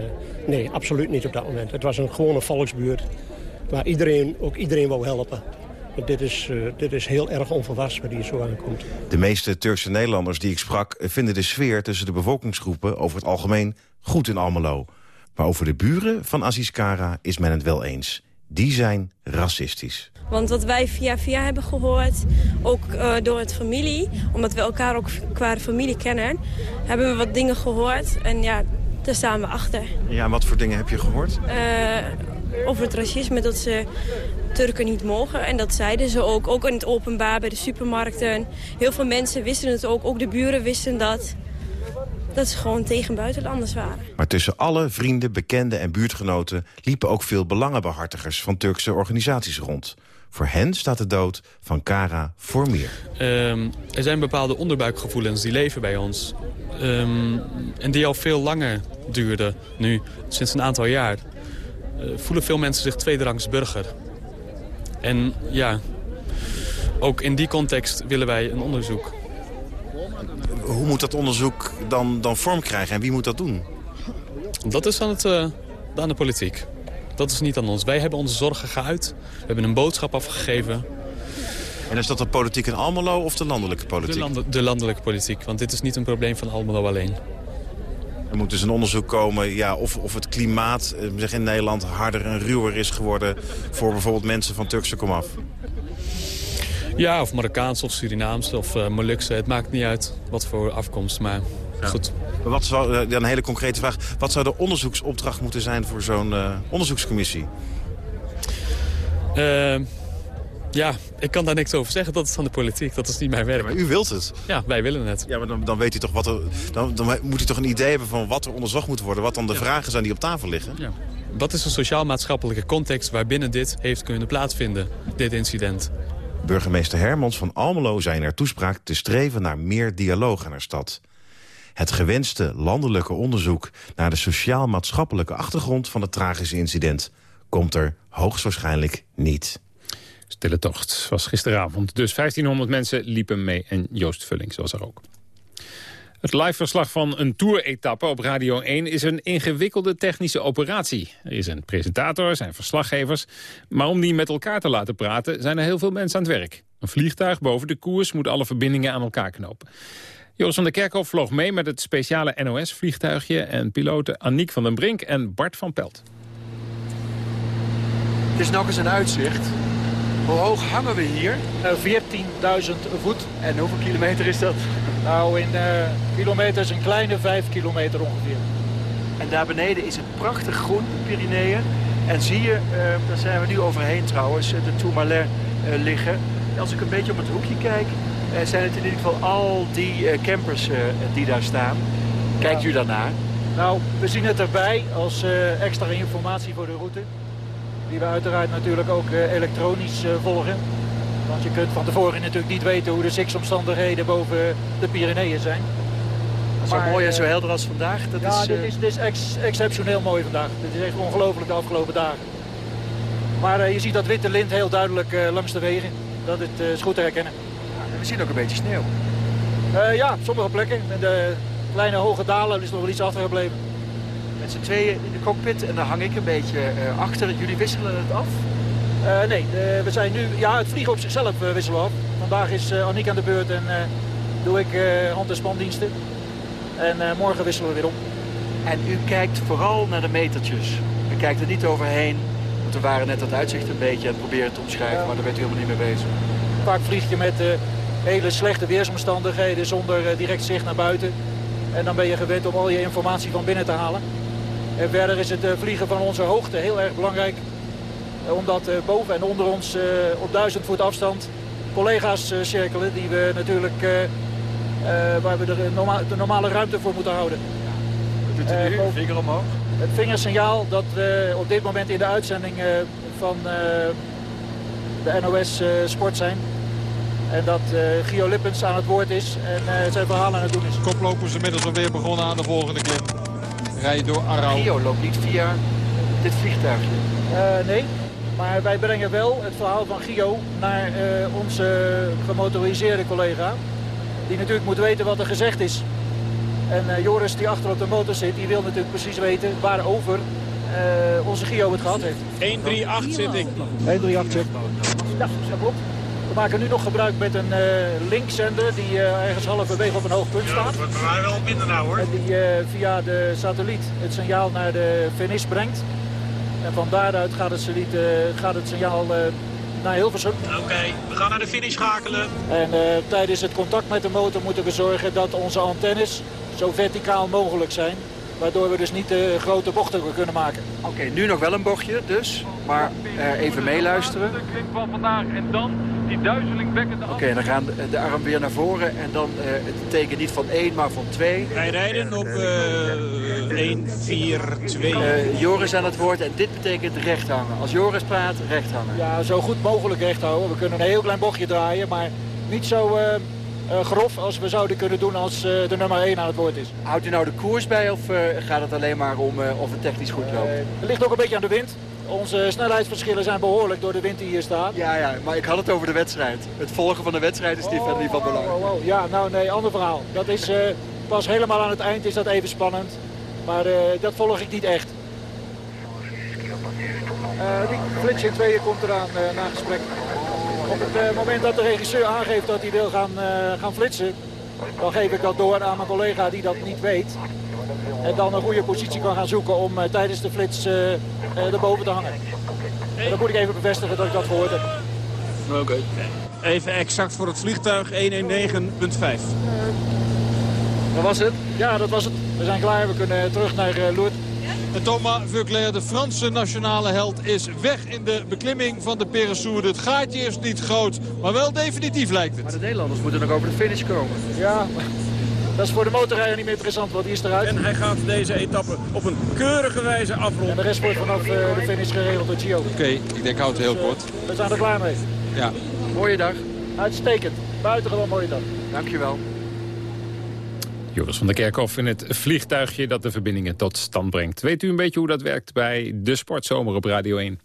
nee, absoluut niet op dat moment. Het was een gewone volksbuurt waar iedereen, ook iedereen wou helpen. Dit is, uh, dit is heel erg onvolwassen waar die zo aankomt. De meeste Turkse Nederlanders die ik sprak vinden de sfeer tussen de bevolkingsgroepen over het algemeen goed in Almelo. Maar over de buren van Aziz Kara is men het wel eens. Die zijn racistisch. Want wat wij via via hebben gehoord, ook uh, door het familie... omdat we elkaar ook qua familie kennen... hebben we wat dingen gehoord en ja, daar staan we achter. Ja, wat voor dingen heb je gehoord? Uh, over het racisme, dat ze Turken niet mogen. En dat zeiden ze ook, ook in het openbaar, bij de supermarkten. Heel veel mensen wisten het ook, ook de buren wisten dat dat ze gewoon tegen buitenlanders waren. Maar tussen alle vrienden, bekenden en buurtgenoten... liepen ook veel belangenbehartigers van Turkse organisaties rond. Voor hen staat de dood van Kara voor meer. Um, er zijn bepaalde onderbuikgevoelens die leven bij ons. Um, en die al veel langer duurden, nu, sinds een aantal jaar. Uh, voelen veel mensen zich tweederangs burger. En ja, ook in die context willen wij een onderzoek hoe moet dat onderzoek dan, dan vorm krijgen en wie moet dat doen? Dat is aan, het, uh, aan de politiek. Dat is niet aan ons. Wij hebben onze zorgen geuit. We hebben een boodschap afgegeven. En is dat de politiek in Almelo of de landelijke politiek? De landelijke politiek, want dit is niet een probleem van Almelo alleen. Er moet dus een onderzoek komen ja, of, of het klimaat zeg in Nederland harder en ruwer is geworden... voor bijvoorbeeld mensen van Turkse komaf. Ja, of Marokkaans of Surinaams of uh, Molukse. Het maakt niet uit wat voor afkomst, maar ja. goed. Maar wat zou, uh, een hele concrete vraag. Wat zou de onderzoeksopdracht moeten zijn voor zo'n uh, onderzoekscommissie? Ja, ik kan daar niks over zeggen. Dat is van de politiek. Dat is niet mijn werk. Ja, maar u wilt het? Ja, wij willen het. Ja, maar dan, dan weet u toch wat er, dan, dan moet u toch een idee hebben van wat er onderzocht moet worden. Wat dan de ja. vragen zijn die op tafel liggen. Ja. Wat is een sociaal-maatschappelijke context waarbinnen dit heeft kunnen plaatsvinden, dit incident? Burgemeester Hermans van Almelo zei in haar toespraak te streven naar meer dialoog in haar stad. Het gewenste landelijke onderzoek naar de sociaal-maatschappelijke achtergrond van het tragische incident komt er hoogstwaarschijnlijk niet. Stille tocht was gisteravond. Dus 1500 mensen liepen mee en Joost Vulling was er ook. Het liveverslag van een tour-etappe op Radio 1 is een ingewikkelde technische operatie. Er is een presentator, zijn verslaggevers. Maar om die met elkaar te laten praten zijn er heel veel mensen aan het werk. Een vliegtuig boven de koers moet alle verbindingen aan elkaar knopen. Joris van der Kerkhoff vloog mee met het speciale NOS-vliegtuigje... en piloten Aniek van den Brink en Bart van Pelt. Het is nog eens een uitzicht. Hoe hoog hangen we hier? Uh, 14.000 voet. En hoeveel kilometer is dat? Nou, in uh, kilometers een kleine 5 kilometer ongeveer. En daar beneden is het prachtig groen, de Pyreneeën. En zie je, uh, daar zijn we nu overheen trouwens, de Tourmalet liggen. Als ik een beetje op het hoekje kijk, zijn het in ieder geval al die campers die daar staan. Kijkt u daarnaar? Nou, we zien het erbij als extra informatie voor de route. Die we uiteraard natuurlijk ook elektronisch volgen. Want je kunt van tevoren natuurlijk niet weten hoe de ziksomstandigheden boven de Pyreneeën zijn. Zo maar, mooi en zo helder als vandaag. Dat ja, is, dit is, dit is ex exceptioneel mooi vandaag. Dit is echt ongelooflijk de afgelopen dagen. Maar je ziet dat witte lint heel duidelijk langs de wegen. Dat het, is goed te herkennen. Ja, we zien ook een beetje sneeuw. ja, op sommige plekken. In de kleine hoge dalen is nog wel iets achtergebleven. Met z'n tweeën in de cockpit en daar hang ik een beetje achter. Jullie wisselen het af? Uh, nee, uh, we zijn nu, ja, het vliegen op zichzelf uh, wisselen we af. Vandaag is Annick aan de beurt en doe ik hand- en spandiensten. En morgen wisselen we weer om. En u kijkt vooral naar de metertjes. U kijkt er niet overheen. Want we waren net het uitzicht een beetje en proberen te omschrijven, ja. maar daar bent u helemaal niet mee bezig. Vaak vlieg je met hele slechte weersomstandigheden zonder direct zicht naar buiten. En dan ben je gewend om al je informatie van binnen te halen. En verder is het vliegen van onze hoogte heel erg belangrijk omdat uh, boven en onder ons uh, op duizend voet afstand collega's eh, cirkelen die we natuurlijk, eh, eh, waar we de, norma de normale ruimte voor moeten houden. Wat doet u nu? Eh, Vinger omhoog? Het vingersignaal dat we op dit moment in de uitzending eh, van eh, de NOS eh, Sport zijn. En dat eh, Gio Lippens aan het woord is en eh, zijn verhaal aan het doen is. Koplopers inmiddels alweer begonnen aan de volgende klim. Rijden door Arau. Loopt niet via dit vliegtuigje. Eh, nee, maar wij brengen wel het verhaal van Gio naar eh, onze gemotoriseerde collega. Die natuurlijk moet weten wat er gezegd is. En eh, Joris die achter op de motor zit, die wil natuurlijk precies weten waarover eh, onze Gio het gehad heeft. 138 zit ik. 138 check. Ja, dat klopt. We maken nu nog gebruik met een eh, linkzender die eh, ergens halverwege op een hoog punt staat. Maar wel minder nou hoor. En die eh, via de satelliet het signaal naar de finish brengt. En van daaruit gaat het, satelliet, gaat het signaal naar Hilversum. Oké, we gaan naar de finish schakelen. En tijdens het contact met de motor moeten we zorgen dat onze antennes zo verticaal mogelijk zijn. Waardoor we dus niet te grote bochten kunnen maken. Oké, nu nog wel een bochtje dus. Maar eh, even meeluisteren. van vandaag en dan die duizelingwekkende... Oké, dan gaan de, de arm weer naar voren. En dan eh, het teken niet van 1, maar van 2. Wij rijden op eh 1, 4, 2. Eh, Joris aan het woord en dit betekent recht hangen. Als Joris praat, recht hangen. Ja, zo goed mogelijk recht houden. We kunnen een heel klein bochtje draaien, maar niet zo eh, grof als we zouden kunnen doen als eh, de nummer 1 aan het woord is. Houdt u nou de koers bij of eh, gaat het alleen maar om eh, of het technisch goed loopt? Het ligt ook een beetje aan de wind. Onze snelheidsverschillen zijn behoorlijk door de wind die hier staat. Ja, ja, maar ik had het over de wedstrijd. Het volgen van de wedstrijd is die verder niet van belang. Oh, oh, ja, nou nee, ander verhaal. Dat is eh, pas helemaal aan het eind is dat even spannend. Maar eh, dat volg ik niet echt. Eh, die flits in tweeën komt eraan eh, na gesprek. Op het eh, moment dat de regisseur aangeeft dat hij wil gaan, eh, gaan flitsen... dan geef ik dat door aan mijn collega die dat niet weet. En dan een goede positie kan gaan zoeken om eh, tijdens de flits eh, eh, erboven te hangen. En dan moet ik even bevestigen dat ik dat gehoord heb. Oké. Even exact voor het vliegtuig 119.5. Dat was het? Ja, dat was het. We zijn klaar. We kunnen terug naar uh, Lourdes. Thomas Vuclair, de Franse nationale held, is weg in de beklimming van de Peressourde. Het gaatje is niet groot, maar wel definitief lijkt het. Maar de Nederlanders moeten nog over de finish komen. Ja, dat is voor de motorrijder niet meer interessant, want die is eruit. En hij gaat deze etappe op een keurige wijze afronden. En de rest wordt vanaf uh, de finish geregeld door Gio. Oké, okay, ik denk houd het heel kort. Uh, we zijn er klaar mee. Ja. Mooie dag. Uitstekend. Buitengewoon mooie dag. Dankjewel. Joris van der Kerkhoff in het vliegtuigje dat de verbindingen tot stand brengt. Weet u een beetje hoe dat werkt bij de Sportzomer op Radio 1?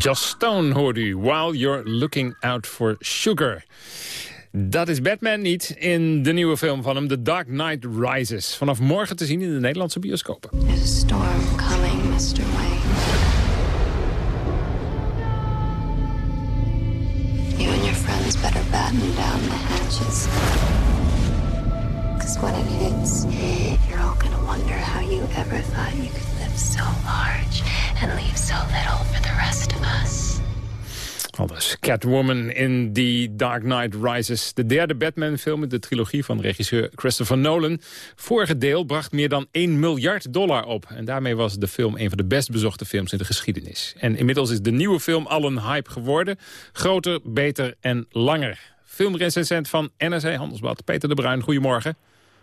Just Stone hoorde u, While You're Looking Out for Sugar. Dat is Batman niet in de nieuwe film van hem, The Dark Knight Rises. Vanaf morgen te zien in de Nederlandse bioscopen. There's a storm coming, Mr. Wayne. You and your friends better batten down the hatches. Because when it hits, you're all gonna wonder how you ever thought you could so large and leave so little for the rest of us. Aldus Catwoman in The Dark Knight Rises. De derde Batman-film in de trilogie van regisseur Christopher Nolan. Vorige deel bracht meer dan 1 miljard dollar op. En daarmee was de film een van de best bezochte films in de geschiedenis. En inmiddels is de nieuwe film al een hype geworden. Groter, beter en langer. Filmrecensent van NRC Handelsblad, Peter de Bruin. Goedemorgen.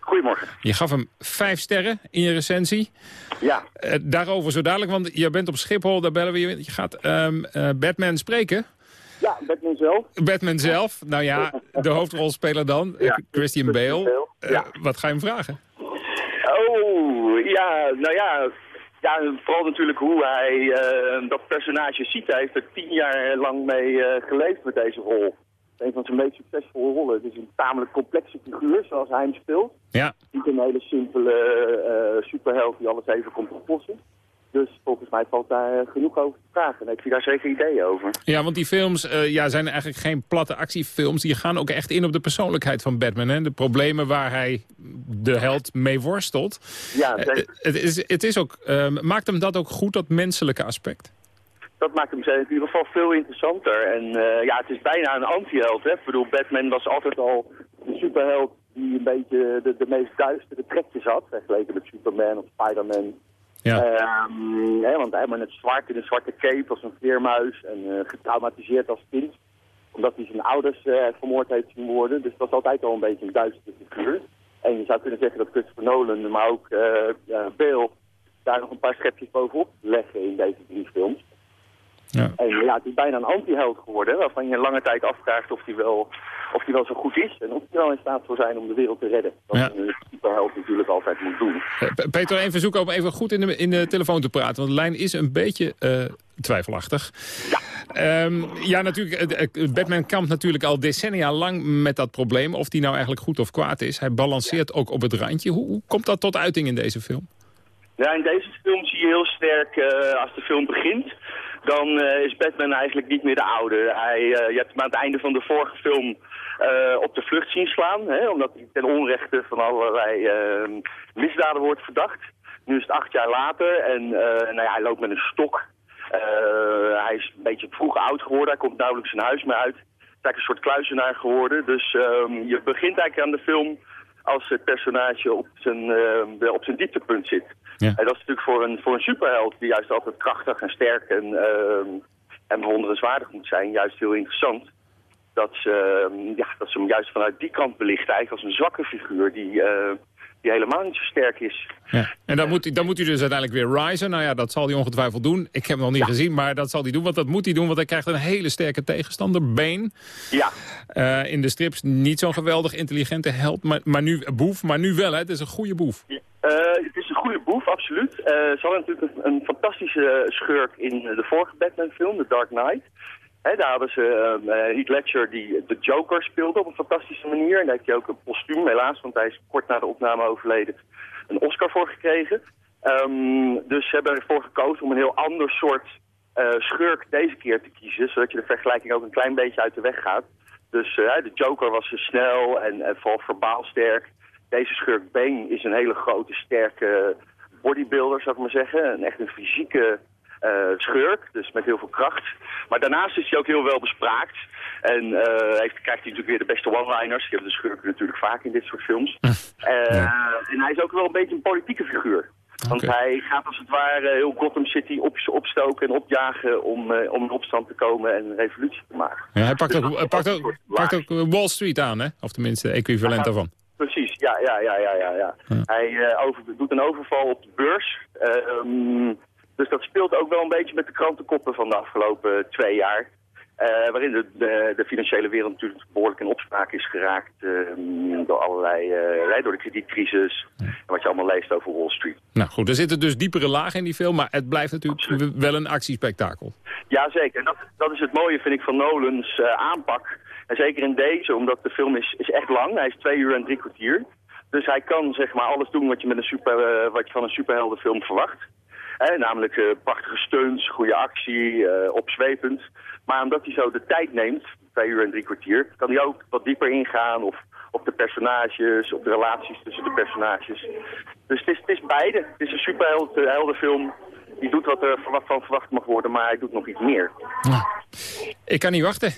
Goedemorgen. Je gaf hem vijf sterren in je recensie. Ja. Uh, daarover zo dadelijk, want je bent op Schiphol, daar bellen we je. Je gaat um, uh, Batman spreken. Ja, Batman zelf. Batman zelf. Nou ja, de hoofdrolspeler dan, ja, Christian Bale. Wat ga je hem vragen? Oh, ja, nou ja... Ja, vooral natuurlijk hoe hij dat personage ziet. Hij heeft er tien jaar lang mee geleefd met deze rol een van zijn meest succesvolle rollen. Het is een tamelijk complexe figuur zoals hij hem speelt. Ja. Niet een hele simpele uh, superheld die alles even komt oplossen. Dus volgens mij valt daar genoeg over te vragen. En heeft hij daar zeker ideeën over. Ja, want die films uh, ja, zijn eigenlijk geen platte actiefilms. Die gaan ook echt in op de persoonlijkheid van Batman. Hè? De problemen waar hij de held mee worstelt. Ja, uh, het, is, het is ook, maakt hem dat ook goed, dat menselijke aspect? Dat maakt hem in ieder geval veel interessanter. En uh, ja, het is bijna een anti-held. Hè? Ik bedoel, Batman was altijd al een superheld die een beetje de, de meest duistere trekjes had. Vergeleken met Superman of Spider-Man. Ja. Um, hè, want hij het zwart in een zwarte cape als een vleermuis. En uh, getraumatiseerd als kind. Omdat hij zijn ouders uh, vermoord heeft zien worden. Dus dat was altijd al een beetje een duistere figuur. En je zou kunnen zeggen dat Christopher Nolan, maar ook Bale... daar nog een paar schepjes bovenop leggen in deze drie films. Ja. En ja, het is bijna een anti-held geworden, waarvan je lange tijd afvraagt of hij wel, of die wel zo goed is. En of hij wel in staat zou zijn om de wereld te redden. Wat Ja. een superheld natuurlijk altijd moet doen. Uh, Peter, een verzoek om even goed in de, in de telefoon te praten. Want de lijn is een beetje uh, twijfelachtig. Ja. Um, ja, natuurlijk. Uh, Batman kampt natuurlijk al decennia lang met dat probleem. Of die nou eigenlijk goed of kwaad is. Hij balanceert ook op het randje. Hoe, hoe komt dat tot uiting in deze film? Ja, in deze film zie je heel sterk, uh, als de film begint, dan uh, is Batman eigenlijk niet meer de oude. Hij, uh, je hebt hem aan het einde van de vorige film uh, op de vlucht zien slaan, hè, omdat hij ten onrechte van allerlei misdaden wordt verdacht. Nu is het acht jaar later en nou ja, hij loopt met een stok. hij is een beetje vroeg oud geworden, hij komt nauwelijks zijn huis meer uit. Hij is een soort kluizenaar geworden, dus um, je begint eigenlijk aan de film als het personage op zijn, uh, op zijn dieptepunt zit. Ja. En dat is natuurlijk voor een, voor een superheld die juist altijd krachtig en sterk en, uh, en bewonderenswaardig moet zijn, juist heel interessant. Dat ze, uh, ja, dat ze hem juist vanuit die kant belichten, eigenlijk als een zwakke figuur die, eh, die helemaal niet zo sterk is. Ja. En dan moet, hij, dan moet hij dus uiteindelijk weer risen. Nou ja, dat zal hij ongetwijfeld doen. Ik heb hem nog niet ja. gezien, maar dat zal hij doen. Want dat moet hij doen, want hij krijgt een hele sterke tegenstander. Bane. Ja. Uh, in de strips niet zo'n geweldig intelligente held, maar, maar nu boef. Maar nu wel, hè. Het is een goede boef. Ja. Uh, het is een goede boef, absoluut. Uh, ze hadden natuurlijk een, een, fantastische schurk in de vorige Batman-film, The Dark Knight. Daar hadden ze uh, Heath Ledger die de Joker speelde op een fantastische manier. En daar heeft hij ook een postuum, helaas, want hij is kort na de opname overleden, een Oscar voor gekregen. Um, dus ze hebben ervoor gekozen om een heel ander soort uh, schurk deze keer te kiezen, zodat je de vergelijking ook een klein beetje uit de weg gaat. Dus uh, de Joker was snel en, en vooral verbaal sterk. Deze schurk Bane is een hele grote, sterke bodybuilder, zou ik maar zeggen. Een echt een fysieke schurk, dus met heel veel kracht. Maar daarnaast is hij ook heel wel bespraakt. En heeft, krijgt hij natuurlijk weer de beste one-liners. Die hebben de schurken natuurlijk vaak in dit soort films. Uh, ja. En hij is ook wel een beetje een politieke figuur. Want okay. hij gaat als het ware heel Gotham City op, opstoken en opjagen om, uh, om in opstand te komen en een revolutie te maken. Ja, hij pakt, dus ook, hij pakt, ook, pakt ook Wall Street aan, hè? Of tenminste equivalent daarvan. Precies, ja, ja, ja, ja, ja. ja. ja. Hij uh, over, doet een overval op de beurs. Uh, um, dus dat speelt ook wel een beetje met de krantenkoppen van de afgelopen twee jaar. Eh, waarin de, de, de financiële wereld natuurlijk behoorlijk in opspraak is geraakt eh, door allerlei, uh, door de kredietcrisis en wat je allemaal leest over Wall Street. Nou goed, er zitten dus diepere lagen in die film, maar het blijft natuurlijk wel een actiespektakel. Jazeker, en dat, dat is het mooie vind ik van Nolans aanpak. En zeker in deze, omdat de film is, is echt lang, hij is twee uur en drie kwartier. Dus hij kan zeg maar alles doen wat je, met een super, wat je van een superheldenfilm verwacht. Namelijk prachtige stunts, goede actie, opzwepend. Maar omdat hij zo de tijd neemt, twee uur en drie kwartier, kan hij ook wat dieper ingaan of op de personages, op de relaties tussen de personages. Dus het is, het is beide. Het is een superheldenfilm. Die doet wat er van verwacht mag worden, maar hij doet nog iets meer. Ik kan niet wachten.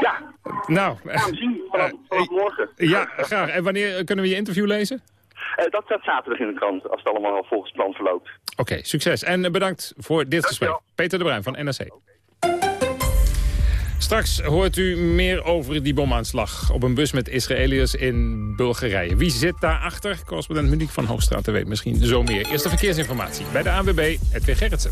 Ja. Nou. Gaan we zien vanaf, vanaf morgen. Ja, graag. En wanneer kunnen we je interview lezen? Uh, dat staat zaterdag in de krant, als het allemaal volgens plan verloopt. Oké, succes. En bedankt voor dit gesprek. Peter de Bruin van NRC. Straks hoort u meer over die bomaanslag op een bus met Israëliërs in Bulgarije. Wie zit daarachter? Correspondent Monique van Hoogstraat weet misschien zo meer. Eerste verkeersinformatie bij de ANWB, Edwin Gerritsen.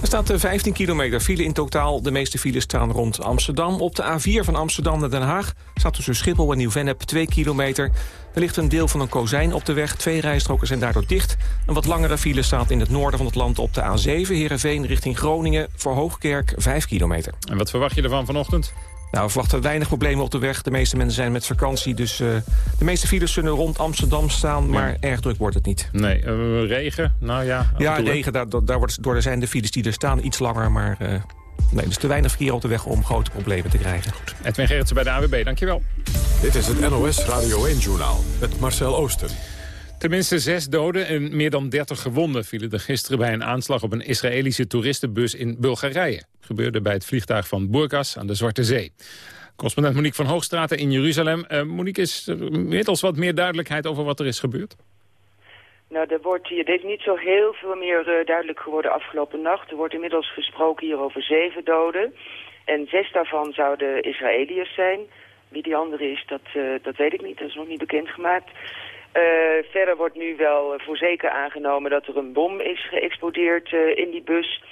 Er staat 15 eh, kilometer file in totaal. De meeste files staan rond Amsterdam. Op de A4 van Amsterdam naar Den Haag staat tussen Schiphol en Nieuw-Vennep 2 kilometer. Er ligt een deel van een kozijn op de weg. Twee rijstroken zijn daardoor dicht. Een wat langere file staat in het noorden van het land op de A7... Heerenveen richting Groningen voor Hoogkerk 5 kilometer. En wat verwacht je ervan vanochtend? Nou, we verwachten weinig problemen op de weg. De meeste mensen zijn met vakantie, dus uh, de meeste files zullen rond Amsterdam staan, maar erg druk wordt het niet. Nee, uh, regen? Nou ja. Ja, regen, daar, daar, wordt, door zijn de files die er staan iets langer, maar uh, nee, dus te weinig verkeer op de weg om grote problemen te krijgen. Goed. Edwin Gerritsen bij de AWB, dankjewel. Dit is het NOS Radio 1-journaal met Marcel Oosten. Tenminste zes doden en meer dan dertig gewonden vielen er gisteren bij een aanslag op een Israëlische toeristenbus in Bulgarije. gebeurde bij het vliegtuig van Burgas aan de Zwarte Zee. Correspondent Monique van Hoogstraten in Jeruzalem. Uh, Monique, is er inmiddels wat meer duidelijkheid over wat er is gebeurd? Nou, er, wordt hier, er niet zo heel veel meer uh, duidelijk geworden afgelopen nacht. Er wordt inmiddels gesproken hier over zeven doden. En zes daarvan zouden Israëliërs zijn. Wie die andere is, dat, uh, dat weet ik niet. Dat is nog niet bekendgemaakt. Uh, verder wordt nu wel voor zeker aangenomen dat er een bom is geëxplodeerd uh, in die bus.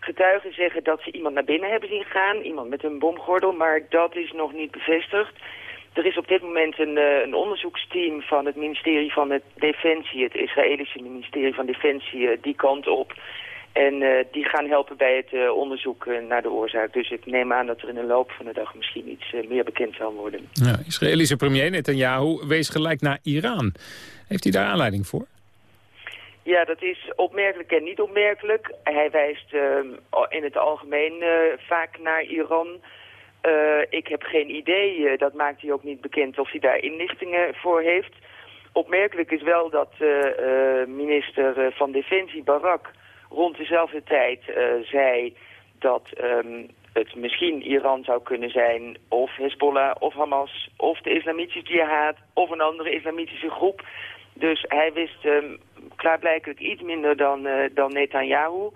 Getuigen zeggen dat ze iemand naar binnen hebben zien gaan, iemand met een bomgordel, maar dat is nog niet bevestigd. Er is op dit moment een, een onderzoeksteam van het ministerie van Defensie, het Israëlische ministerie van Defensie, die kant op. En uh, die gaan helpen bij het uh, onderzoek uh, naar de oorzaak. Dus ik neem aan dat er in de loop van de dag misschien iets meer bekend zal worden. Ja, Israëlische premier Netanyahu wees gelijk naar Iran. Heeft hij daar aanleiding voor? Ja, dat is opmerkelijk en niet opmerkelijk. Hij wijst in het algemeen vaak naar Iran. ik heb geen idee, dat maakt hij ook niet bekend of hij daar inlichtingen voor heeft. Opmerkelijk is wel dat minister van Defensie Barak rond dezelfde tijd uh, zei dat um, het misschien Iran zou kunnen zijn... of Hezbollah, of Hamas, of de islamitische jihad... of een andere islamitische groep. Dus hij wist um, klaarblijkelijk iets minder dan, uh, dan Netanyahu.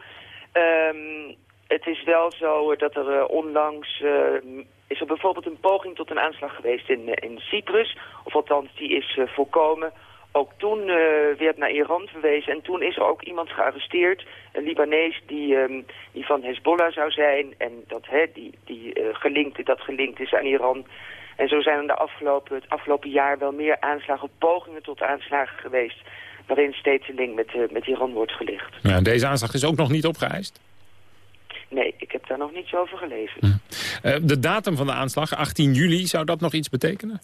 Um, het is wel zo dat er uh, onlangs... is er bijvoorbeeld een poging tot een aanslag geweest in, in Cyprus. Of althans, die is voorkomen ook toen uh, werd naar Iran verwezen en toen is er ook iemand gearresteerd, een Libanees die, um, die van Hezbollah zou zijn en dat, hè, die, die, uh, gelinkt, dat gelinkt is aan Iran. En zo zijn er de afgelopen, het afgelopen jaar wel meer aanslagen, pogingen tot aanslagen geweest, waarin steeds een link met, uh, met Iran wordt gelicht. Ja, deze aanslag is ook nog niet opgeëist? Nee, ik heb daar nog niets over gelezen. Hm. de datum van de aanslag, 18 juli, zou dat nog iets betekenen?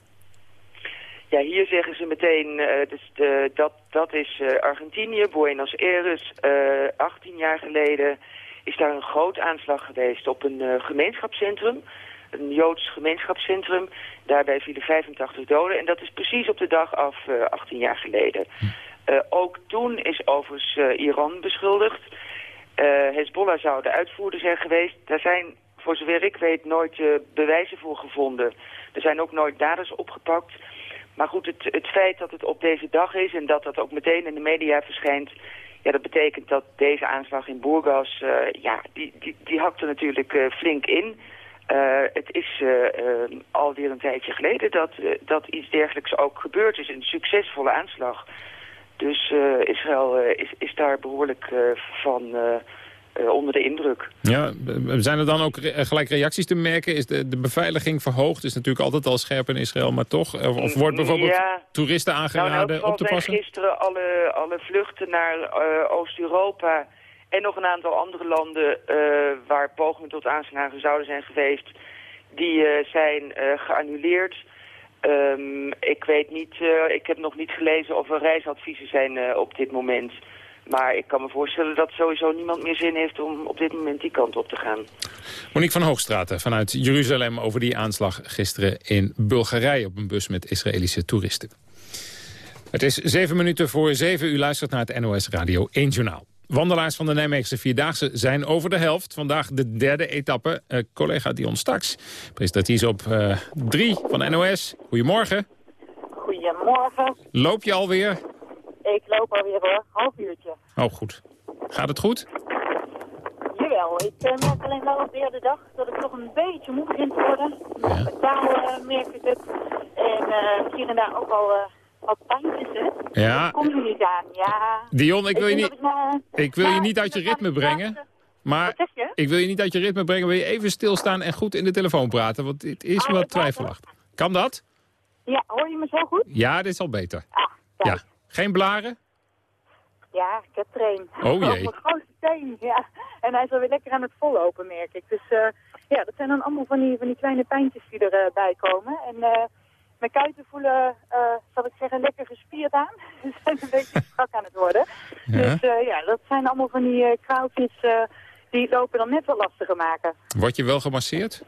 Ja, hier zeggen ze meteen, uh, dus de, dat, dat is uh, Argentinië, Buenos Aires. Uh, 18 jaar geleden is daar een groot aanslag geweest op een gemeenschapscentrum. Een Joods gemeenschapscentrum. Daarbij vielen 85 doden. En dat is precies op de dag af 18 jaar geleden. ook toen is overigens Iran beschuldigd. Hezbollah zou de uitvoerder zijn geweest. Daar zijn, voor zover ik weet, nooit bewijzen voor gevonden. Er zijn ook nooit daders opgepakt... Maar goed, het, het feit dat het op deze dag is en dat dat ook meteen in de media verschijnt... Ja, dat betekent dat deze aanslag in Burgas, uh, ja, die, die, die hakt er natuurlijk uh, flink in. Uh, het is alweer een tijdje geleden dat, dat iets dergelijks ook gebeurd is. Een succesvolle aanslag. Dus Israël is, is daar behoorlijk van eh, onder de indruk. Ja, b- zijn er dan ook re- gelijk reacties te merken? Is de, de beveiliging verhoogd? Is natuurlijk altijd al scherp in Israël, maar toch? Of, of wordt bijvoorbeeld Ja. toeristen Nou, aangeraden geval op te passen? gisteren alle, alle vluchten naar eh, Oost-Europa en nog een aantal andere landen eh, waar pogingen tot aanslagen zouden zijn geweest, die eh, zijn eh, geannuleerd. Ehm, ik weet niet, eh, ik heb nog niet gelezen of er reisadviezen zijn eh, op dit moment. Maar ik kan me voorstellen dat sowieso niemand meer zin heeft om op dit moment die kant op te gaan. Monique van Hoogstraten vanuit Jeruzalem over die aanslag gisteren in Bulgarije op een bus met Israëlische toeristen. Het is zeven minuten voor zeven. U luistert naar het NOS Radio 1 Journaal. Wandelaars van de Nijmeegse Vierdaagse zijn over de helft. Vandaag de derde etappe. Eh, collega Dion Staks, presentatrice op eh, drie van NOS. Goedemorgen. Goedemorgen. Loop je alweer? Ik loop alweer hoor, half uurtje. Oh, goed. Gaat het goed? Jawel, ik eh, merk alleen wel op de derde dag dat ik toch een beetje moe begin te worden. Met taal eh, merk ik het. En eh, hier en daar ook al wat pijntjes, hè. Ja. Dat komt er niet aan, ja. Dion, ik wil je niet, ik wil je niet uit je ritme brengen. Maar Wat zeg je? ik wil je niet uit je ritme brengen. Wil je even stilstaan en goed in de telefoon praten? Want dit is wat twijfelachtig. Kan dat? Ja, hoor je me zo goed? Ja, dit is al beter. Ah, Ja. Geen blaren? Ja, ik heb train. Oh, jee. Mijn grootste teen, ja. En hij is alweer lekker aan het vollopen, merk ik. Dus eh, ja, dat zijn dan allemaal van die, van die kleine pijntjes die erbij bij komen. En eh, mijn kuiten voelen, eh, zal ik zeggen, lekker gespierd aan. Ze zijn een beetje strak aan het worden. Ja. Dus eh, ja, dat zijn allemaal van die eh kraaltjes eh, die lopen dan net wel lastiger maken. Word je wel gemasseerd?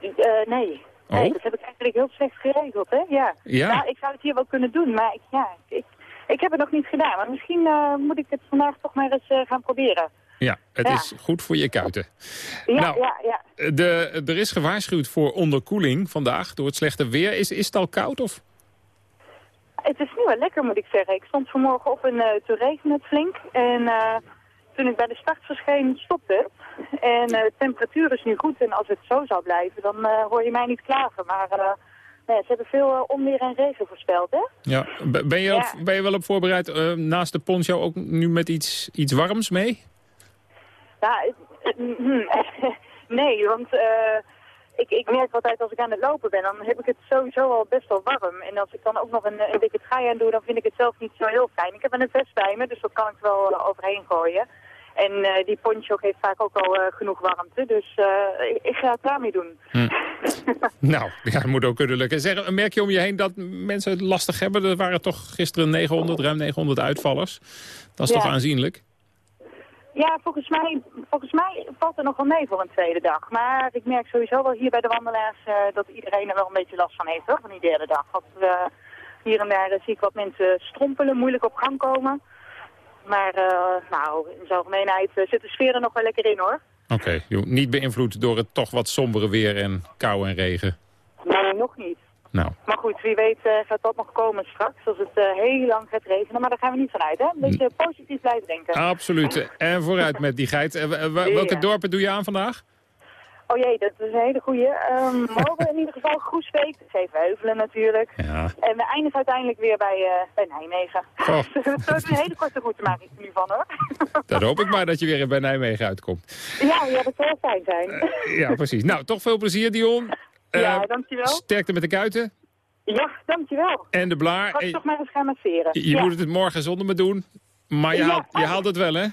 Eh, nee. Oh? Nee, dat heb ik eigenlijk heel slecht geregeld, hè? Ja. Ja? Nou, ik zou het hier wel kunnen doen, maar ik, ja, ik, ik heb het nog niet gedaan. Maar misschien eh, moet ik het vandaag toch maar eens eh, gaan proberen. Ja, het Ja. is goed voor je kuiten. Ja, Nou, ja, ja. De, er is gewaarschuwd voor onderkoeling vandaag door het slechte weer. Is, is het al koud of? Het is nu wel lekker, moet ik zeggen. Ik stond vanmorgen op en eh toen regende het flink. En toen ik bij de start verscheen, stopte het. En eh, de temperatuur is nu goed. En als het zo zou blijven, dan eh, hoor je mij niet klagen. Maar eh, nee, ze hebben veel onweer en regen voorspeld, hè? Ja. Ben je, Ja. op- ben je wel op voorbereid naast de poncho ook nu met iets, iets warms mee? Het- hm, nee, want ik, ik merk altijd als ik aan het lopen ben, dan heb ik het sowieso al best wel warm. En als ik dan ook nog een, een dikke trui aan doe, dan vind ik het zelf niet zo heel fijn. Ik heb een vest bij me, dus dat kan ik wel overheen gooien. En eh, die poncho geeft vaak ook al eh, genoeg warmte, dus eh, ik, ik ga het daarmee doen. Nou, ja, dat moet ook kunnen lukken. Zeg, merk je om je heen dat mensen het lastig hebben? Er waren toch gisteren 900, ruim 900 uitvallers. Dat is Ja. toch aanzienlijk? Ja, volgens mij, volgens mij valt er nog wel mee voor een tweede dag. Maar ik merk sowieso wel hier bij de wandelaars dat iedereen er wel een beetje last van heeft, hoor, van die derde dag. Want hier en daar zie ik wat mensen strompelen, moeilijk op gang komen. Maar eh, nou, in zijn algemeenheid eh, zit de sfeer er nog wel lekker in, hoor. Oké, niet beïnvloed door het toch wat sombere weer en kou en regen. Nee, nog niet. Nou, Maar goed, wie weet eh, gaat dat nog komen straks, als het heel lang gaat regenen. Maar daar gaan we niet vanuit, hè? Een beetje positief blijven denken. absoluut. En vooruit met die geit. Welke dorpen doe je aan vandaag? Oh jee, dat is een hele goeie. Ehm morgen in ieder geval Groesbeek, Zevenheuvelen natuurlijk. Ja. En we eindigen uiteindelijk weer bij, eh, bij Nijmegen. Het is een hele korte route maak ik er nu van hoor. Dan hoop ik maar dat je weer bij Nijmegen uitkomt. ja, ja, dat zou fijn zijn. Ja, precies. Nou, toch veel plezier, Dion. ja, Eh, dankjewel. Sterkte met de kuiten Ja, dankjewel. en de blaar. Straks En toch maar eens gaan masseren. je ja. moet het morgen zonder me doen. Maar je, Ja. haalt, je haalt het wel, hè?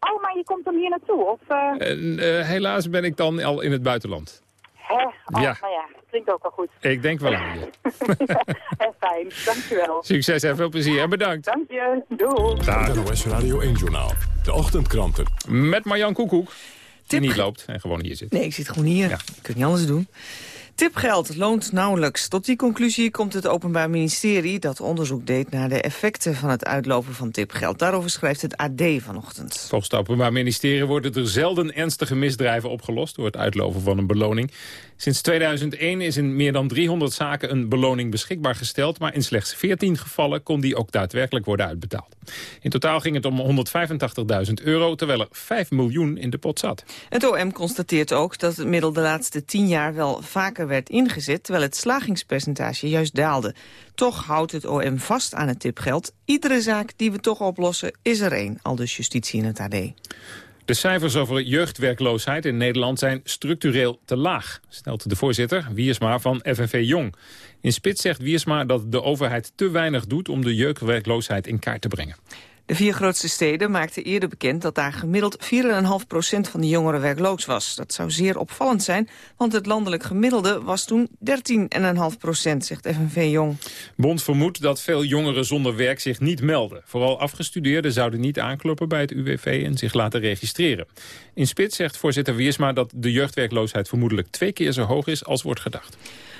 Oh, maar je komt dan hier naartoe? Of, eh En, eh, helaas ben ik dan al in het buitenland. hè? Oh, Ja. nou ja, klinkt ook al goed. Ik denk wel aan je. Hè, fijn, dankjewel. Succes en veel plezier en bedankt. Dank je, doei. Het NOS Radio 1 Journaal. De ochtendkranten. Met Marjan Koekoek. Die niet loopt en gewoon hier zit. Nee, ik zit gewoon hier. Ik kan niet anders doen. Tipgeld loont nauwelijks. Tot die conclusie komt het Openbaar Ministerie... dat onderzoek deed naar de effecten van het uitlopen van tipgeld. Daarover schrijft het AD vanochtend. Volgens het Openbaar Ministerie worden er zelden ernstige misdrijven opgelost... door het uitloven van een beloning. Sinds 2001 is in meer dan 300 zaken een beloning beschikbaar gesteld... maar in slechts 14 gevallen kon die ook daadwerkelijk worden uitbetaald. In totaal ging het om 185.000 euro, terwijl er 5 miljoen in de pot zat. Het OM constateert ook dat het middel de laatste tien jaar wel vaker werd ingezet... terwijl het slagingspercentage juist daalde. Toch houdt het OM vast aan het tipgeld. Iedere zaak die we toch oplossen is er één, al dus justitie in het AD. De cijfers over jeugdwerkloosheid in Nederland zijn structureel te laag, stelt de voorzitter Wiersma van FNV Jong. In Spits zegt Wiersma dat de overheid te weinig doet om de jeugdwerkloosheid in kaart te brengen. De vier grootste steden maakten eerder bekend dat daar gemiddeld 4,5% van de jongeren werkloos was. Dat zou zeer opvallend zijn, want het landelijk gemiddelde was toen 13,5% zegt FNV Jong. Bond vermoedt dat veel jongeren zonder werk zich niet melden. Vooral afgestudeerden zouden niet aankloppen bij het UWV en zich laten registreren. In Spits zegt voorzitter Wiersma dat de jeugdwerkloosheid vermoedelijk twee keer zo hoog is als wordt gedacht.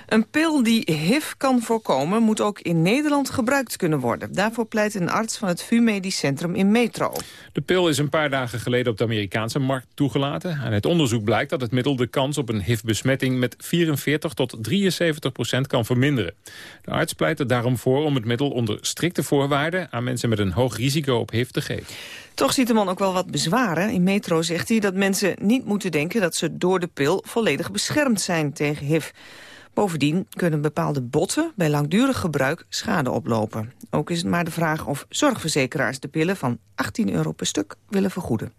Een pil die HIV kan voorkomen moet ook in Nederland gebruikt kunnen worden. Daarvoor pleit een arts van het VU Medisch Centrum in Metro. De pil is een paar dagen geleden op de Amerikaanse markt toegelaten. Uit het onderzoek blijkt dat het middel de kans op een HIV-besmetting met 44 tot 73 procent kan verminderen. De arts pleit er daarom voor om het middel onder strikte voorwaarden aan mensen met een hoog risico op HIV te geven. Toch ziet de man ook wel wat bezwaren. In Metro zegt hij dat mensen niet moeten denken dat ze door de pil volledig beschermd zijn tegen HIV. Bovendien kunnen bepaalde botten bij langdurig gebruik schade oplopen. Ook is het maar de vraag of zorgverzekeraars de pillen van 18 euro per stuk willen vergoeden.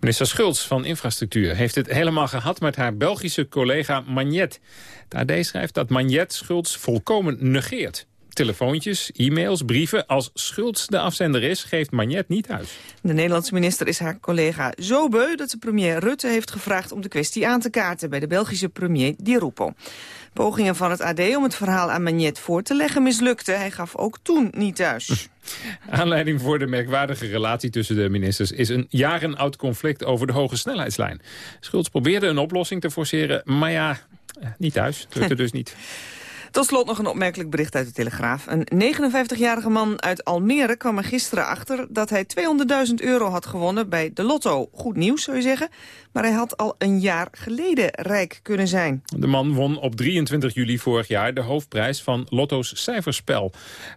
Minister Schultz van Infrastructuur heeft het helemaal gehad met haar Belgische collega Magnet. De AD schrijft dat Magnet Schultz volkomen negeert. Telefoontjes, e-mails, brieven. Als Schultz de afzender is, geeft Magnet niet uit. De Nederlandse minister is haar collega zo beu dat de premier Rutte heeft gevraagd om de kwestie aan te kaarten bij de Belgische premier Di Rupo. Pogingen van het AD om het verhaal aan Magnet voor te leggen mislukte. Hij gaf ook toen niet thuis. Aanleiding voor de merkwaardige relatie tussen de ministers... is een jarenoud conflict over de hoge snelheidslijn. Schultz probeerde een oplossing te forceren, maar ja, eh, niet thuis. Lukte dus niet. Tot slot nog een opmerkelijk bericht uit de Telegraaf. Een 59-jarige man uit Almere kwam er gisteren achter... dat hij 200.000 euro had gewonnen bij de lotto. Goed nieuws, zou je zeggen. Maar hij had al een jaar geleden rijk kunnen zijn. De man won op 23 juli vorig jaar de hoofdprijs van Lotto's cijferspel.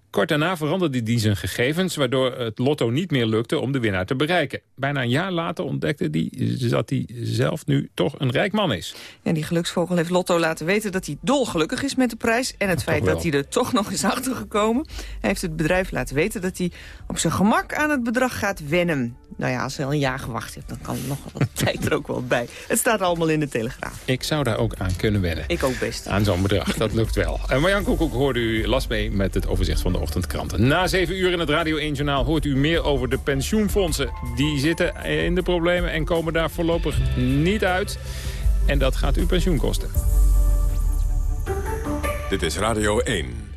Kort daarna veranderde hij zijn gegevens... waardoor het lotto niet meer lukte om de winnaar te bereiken. Bijna een jaar later ontdekte hij dat hij zelf nu toch een rijk man is. En die geluksvogel heeft Lotto laten weten dat hij dolgelukkig is met de prijs... en het feit dat hij er toch nog is achtergekomen. Hij heeft het bedrijf laten weten dat hij op zijn gemak aan het bedrag gaat wennen. Nou ja, als hij al een jaar gewacht heeft, dan kan er nog wat tijd er ook wel bij. Het staat allemaal in de Telegraaf. Ik zou daar ook aan kunnen wennen. Ik ook best. Aan zo'n bedrag, dat lukt wel. En Marjan Koekoek hoorde u last mee met het overzicht van de ochtendkranten. Na 7 uur in het Radio 1 Journaal hoort u meer over de pensioenfondsen. Die zitten in de problemen en komen daar voorlopig niet uit. En dat gaat uw pensioen kosten. Dit is Radio 1.